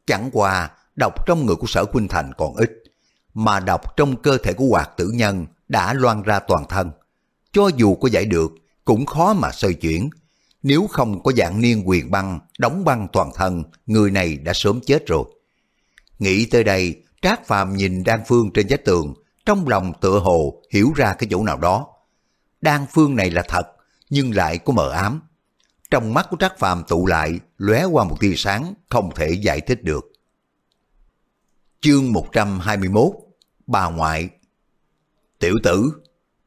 Chẳng qua, độc trong người của sở khuynh thành còn ít, mà độc trong cơ thể của hoạt tử nhân đã loan ra toàn thân. Cho dù có giải được, cũng khó mà xoay chuyển. Nếu không có dạng niên quyền băng, đóng băng toàn thân, người này đã sớm chết rồi. Nghĩ tới đây, Trác Phàm nhìn đan phương trên vách tường, trong lòng tựa hồ hiểu ra cái chỗ nào đó. Đan phương này là thật, nhưng lại có mờ ám. Trong mắt của Trác Phàm tụ lại, lóe qua một tia sáng, không thể giải thích được. Chương 121 Bà ngoại Tiểu tử,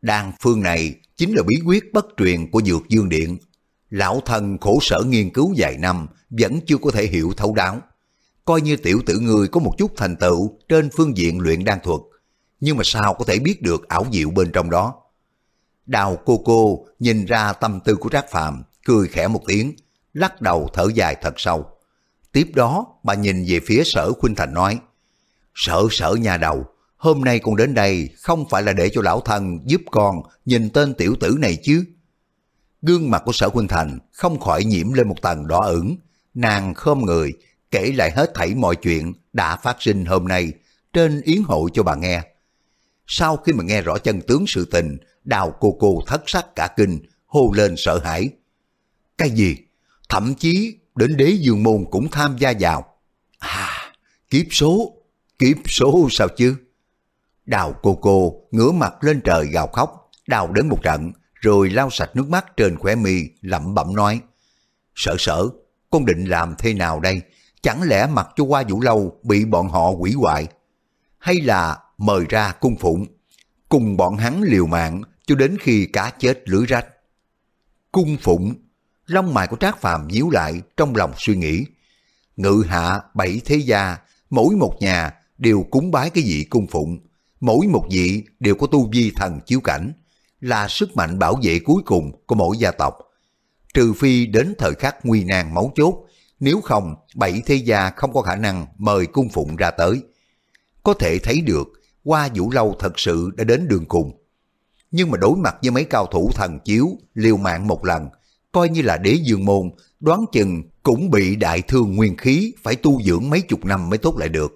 đan phương này chính là bí quyết bất truyền của Dược Dương Điện. Lão thần khổ sở nghiên cứu vài năm, vẫn chưa có thể hiểu thấu đáo. Coi như tiểu tử người có một chút thành tựu trên phương diện luyện đan thuật, nhưng mà sao có thể biết được ảo diệu bên trong đó. Đào cô cô nhìn ra tâm tư của Trác Phàm cười khẽ một tiếng, lắc đầu thở dài thật sâu. Tiếp đó bà nhìn về phía sở Khuynh Thành nói, Sở sở nhà đầu, hôm nay con đến đây không phải là để cho lão thần giúp con nhìn tên tiểu tử này chứ. Gương mặt của sở huynh Thành không khỏi nhiễm lên một tầng đỏ ửng, nàng khom người, kể lại hết thảy mọi chuyện đã phát sinh hôm nay trên yến hội cho bà nghe. Sau khi mà nghe rõ chân tướng sự tình, đào cô cô thất sắc cả kinh, hô lên sợ hãi. Cái gì? Thậm chí đến đế dương môn cũng tham gia vào. À, kiếp số, kiếp số sao chứ? Đào cô cô ngửa mặt lên trời gào khóc, đào đến một trận, rồi lau sạch nước mắt trên khóe mi, lẩm bẩm nói. Sợ sợ, con định làm thế nào đây? Chẳng lẽ mặc cho qua vũ lâu bị bọn họ quỷ hoại? Hay là mời ra cung phụng, cùng bọn hắn liều mạng cho đến khi cá chết lưới rách? Cung phụng, lông mày của Trác Phàm nhíu lại trong lòng suy nghĩ. Ngự hạ bảy thế gia, mỗi một nhà đều cúng bái cái vị cung phụng, mỗi một vị đều có tu vi thần chiếu cảnh, là sức mạnh bảo vệ cuối cùng của mỗi gia tộc. Trừ phi đến thời khắc nguy nan máu chốt, nếu không bảy thế gia không có khả năng mời cung phụng ra tới. Có thể thấy được qua vũ lâu thật sự đã đến đường cùng. Nhưng mà đối mặt với mấy cao thủ thần chiếu liều mạng một lần, coi như là đế dương môn, đoán chừng cũng bị đại thương nguyên khí phải tu dưỡng mấy chục năm mới tốt lại được.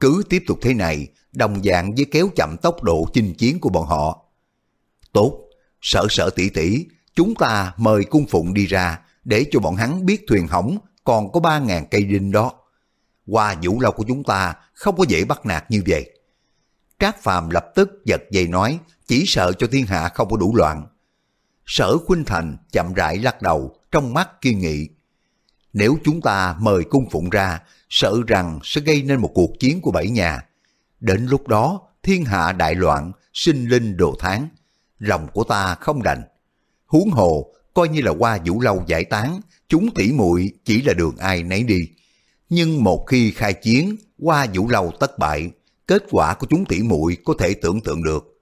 Cứ tiếp tục thế này, đồng dạng với kéo chậm tốc độ chinh chiến của bọn họ. Tốt, sợ sợ tỷ tỷ, chúng ta mời cung phụng đi ra để cho bọn hắn biết thuyền hỏng còn có ba ngàn cây đinh đó. Qua vũ lâu của chúng ta không có dễ bắt nạt như vậy. Trác Phàm lập tức giật dây nói, chỉ sợ cho thiên hạ không có đủ loạn. Sở Khuynh Thành chậm rãi lắc đầu, trong mắt kiên nghị. Nếu chúng ta mời cung phụng ra, sợ rằng sẽ gây nên một cuộc chiến của bảy nhà. Đến lúc đó, thiên hạ đại loạn, sinh linh đồ tháng. Lòng của ta không đành. Huống hồ, coi như là qua vũ lâu giải tán, chúng tỉ muội chỉ là đường ai nấy đi. Nhưng một khi khai chiến, qua vũ lâu tất bại, kết quả của chúng tỉ muội có thể tưởng tượng được.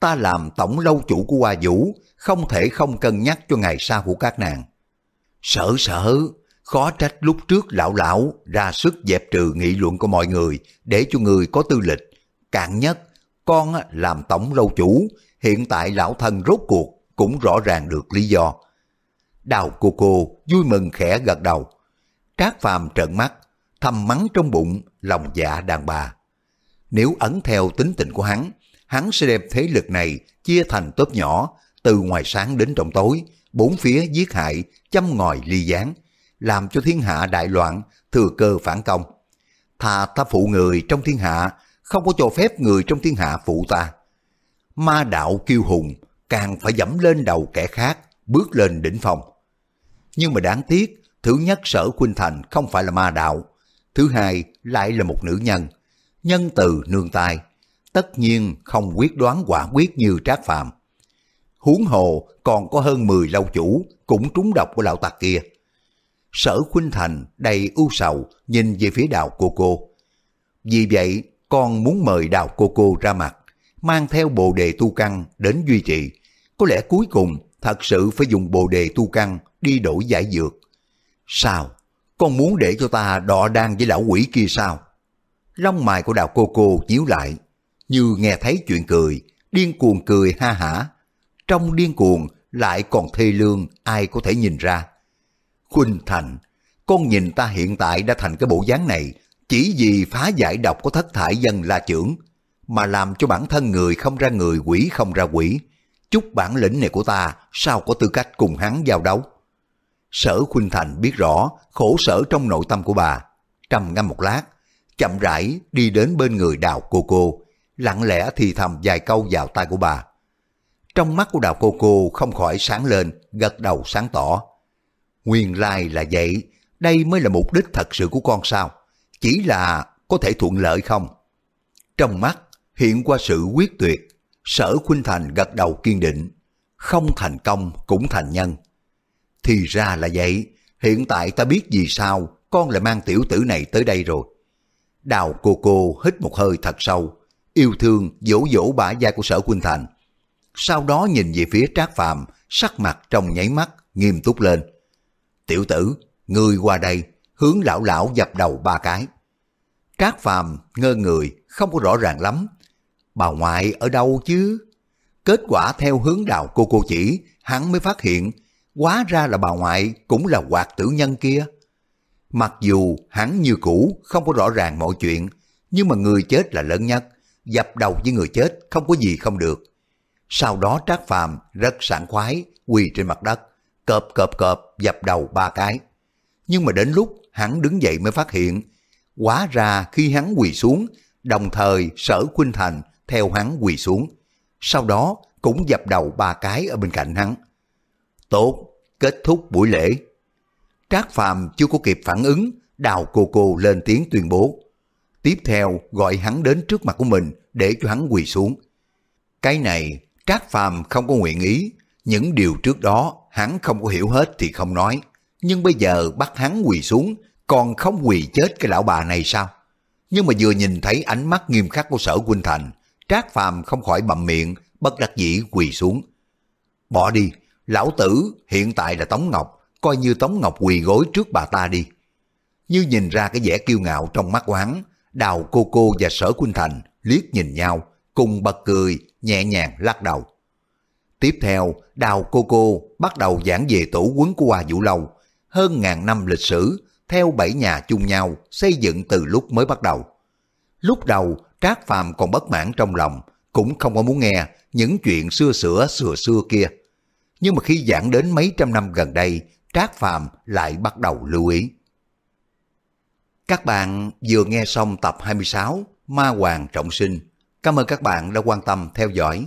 Ta làm tổng lâu chủ của Hoa Vũ, không thể không cân nhắc cho ngày sau của các nàng. Sợ sợ, khó trách lúc trước lão lão ra sức dẹp trừ nghị luận của mọi người để cho người có tư lịch. Cạn nhất, con làm tổng lâu chủ, hiện tại lão thân rốt cuộc cũng rõ ràng được lý do. Đào cô cô vui mừng khẽ gật đầu. Trác phàm trợn mắt, thầm mắng trong bụng, lòng dạ đàn bà. Nếu ấn theo tính tình của hắn, hắn sẽ đem thế lực này chia thành tốp nhỏ, từ ngoài sáng đến trong tối, bốn phía giết hại, châm ngòi ly gián, làm cho thiên hạ đại loạn, thừa cơ phản công. Thà ta phụ người trong thiên hạ, không có cho phép người trong thiên hạ phụ ta. Ma đạo kiêu hùng, càng phải dẫm lên đầu kẻ khác, bước lên đỉnh phong. Nhưng mà đáng tiếc, thứ nhất sở Khuynh Thành không phải là ma đạo, thứ hai lại là một nữ nhân, nhân từ nương tay, tất nhiên không quyết đoán quả quyết như trác Phạm. Huống hồ còn có hơn 10 lâu chủ cũng trúng độc của lão tặc kia. Sở Khuynh Thành đầy ưu sầu nhìn về phía đào cô cô. Vì vậy con muốn mời đào cô cô ra mặt, mang theo bồ đề tu căn đến duy trì. Có lẽ cuối cùng thật sự phải dùng bồ đề tu căn đi đổi giải dược. Sao? Con muốn để cho ta đọ đan với lão quỷ kia sao? Lông mày của đào cô cô nhíu lại, như nghe thấy chuyện cười, điên cuồng cười ha hả. Trong điên cuồng lại còn thê lương ai có thể nhìn ra. Khuynh Thành, con nhìn ta hiện tại đã thành cái bộ dáng này chỉ vì phá giải độc của thất thải dân la trưởng mà làm cho bản thân người không ra người quỷ không ra quỷ. Chút bản lĩnh này của ta sao có tư cách cùng hắn giao đấu. Sở Khuynh Thành biết rõ khổ sở trong nội tâm của bà. Trầm ngâm một lát, chậm rãi đi đến bên người đào cô cô, lặng lẽ thì thầm vài câu vào tai của bà. Trong mắt của đào cô cô không khỏi sáng lên, gật đầu sáng tỏ. Nguyên lai là vậy, đây mới là mục đích thật sự của con sao? Chỉ là có thể thuận lợi không? Trong mắt hiện qua sự quyết tuyệt, sở khuynh thành gật đầu kiên định. Không thành công cũng thành nhân. Thì ra là vậy, hiện tại ta biết vì sao con lại mang tiểu tử này tới đây rồi. Đào cô cô hít một hơi thật sâu, yêu thương dỗ dỗ bả vai của sở Quynh Thành. Sau đó nhìn về phía Trác Phàm sắc mặt trong nháy mắt, nghiêm túc lên. Tiểu tử, ngươi qua đây, hướng lão lão dập đầu ba cái. Trác Phàm ngơ người, không có rõ ràng lắm, bà ngoại ở đâu chứ? Kết quả theo hướng đạo cô cô chỉ, hắn mới phát hiện, quá ra là bà ngoại cũng là hoạt tử nhân kia. Mặc dù hắn như cũ không có rõ ràng mọi chuyện, nhưng mà người chết là lớn nhất, dập đầu với người chết không có gì không được. Sau đó Trác Phàm rất sảng khoái, quỳ trên mặt đất, cọp cọp cọp dập đầu ba cái. Nhưng mà đến lúc hắn đứng dậy mới phát hiện, quá ra khi hắn quỳ xuống, đồng thời sở Khuynh Thành theo hắn quỳ xuống. Sau đó cũng dập đầu ba cái ở bên cạnh hắn. Tốt, kết thúc buổi lễ. Trác Phàm chưa có kịp phản ứng, đào cô cô lên tiếng tuyên bố. Tiếp theo gọi hắn đến trước mặt của mình để cho hắn quỳ xuống. Cái này Trác Phàm không có nguyện ý, những điều trước đó hắn không có hiểu hết thì không nói. Nhưng bây giờ bắt hắn quỳ xuống, còn không quỳ chết cái lão bà này sao? Nhưng mà vừa nhìn thấy ánh mắt nghiêm khắc của sở Quynh Thành, Trác Phàm không khỏi bậm miệng, bất đắc dĩ quỳ xuống. Bỏ đi, lão tử hiện tại là Tống Ngọc, coi như Tống Ngọc quỳ gối trước bà ta đi. Như nhìn ra cái vẻ kiêu ngạo trong mắt của hắn, Đào cô cô và sở Quynh Thành liếc nhìn nhau, cùng bật cười, nhẹ nhàng lắc đầu. Tiếp theo, Đào cô cô bắt đầu giảng về tổ quấn của Hoa Vũ Lâu, hơn ngàn năm lịch sử, theo bảy nhà chung nhau xây dựng từ lúc mới bắt đầu. Lúc đầu, Trác Phàm còn bất mãn trong lòng, cũng không có muốn nghe những chuyện xưa sửa xưa xưa kia. Nhưng mà khi giảng đến mấy trăm năm gần đây, Trác Phàm lại bắt đầu lưu ý. Các bạn vừa nghe xong tập 26 Ma Hoàng Trọng Sinh. Cảm ơn các bạn đã quan tâm theo dõi.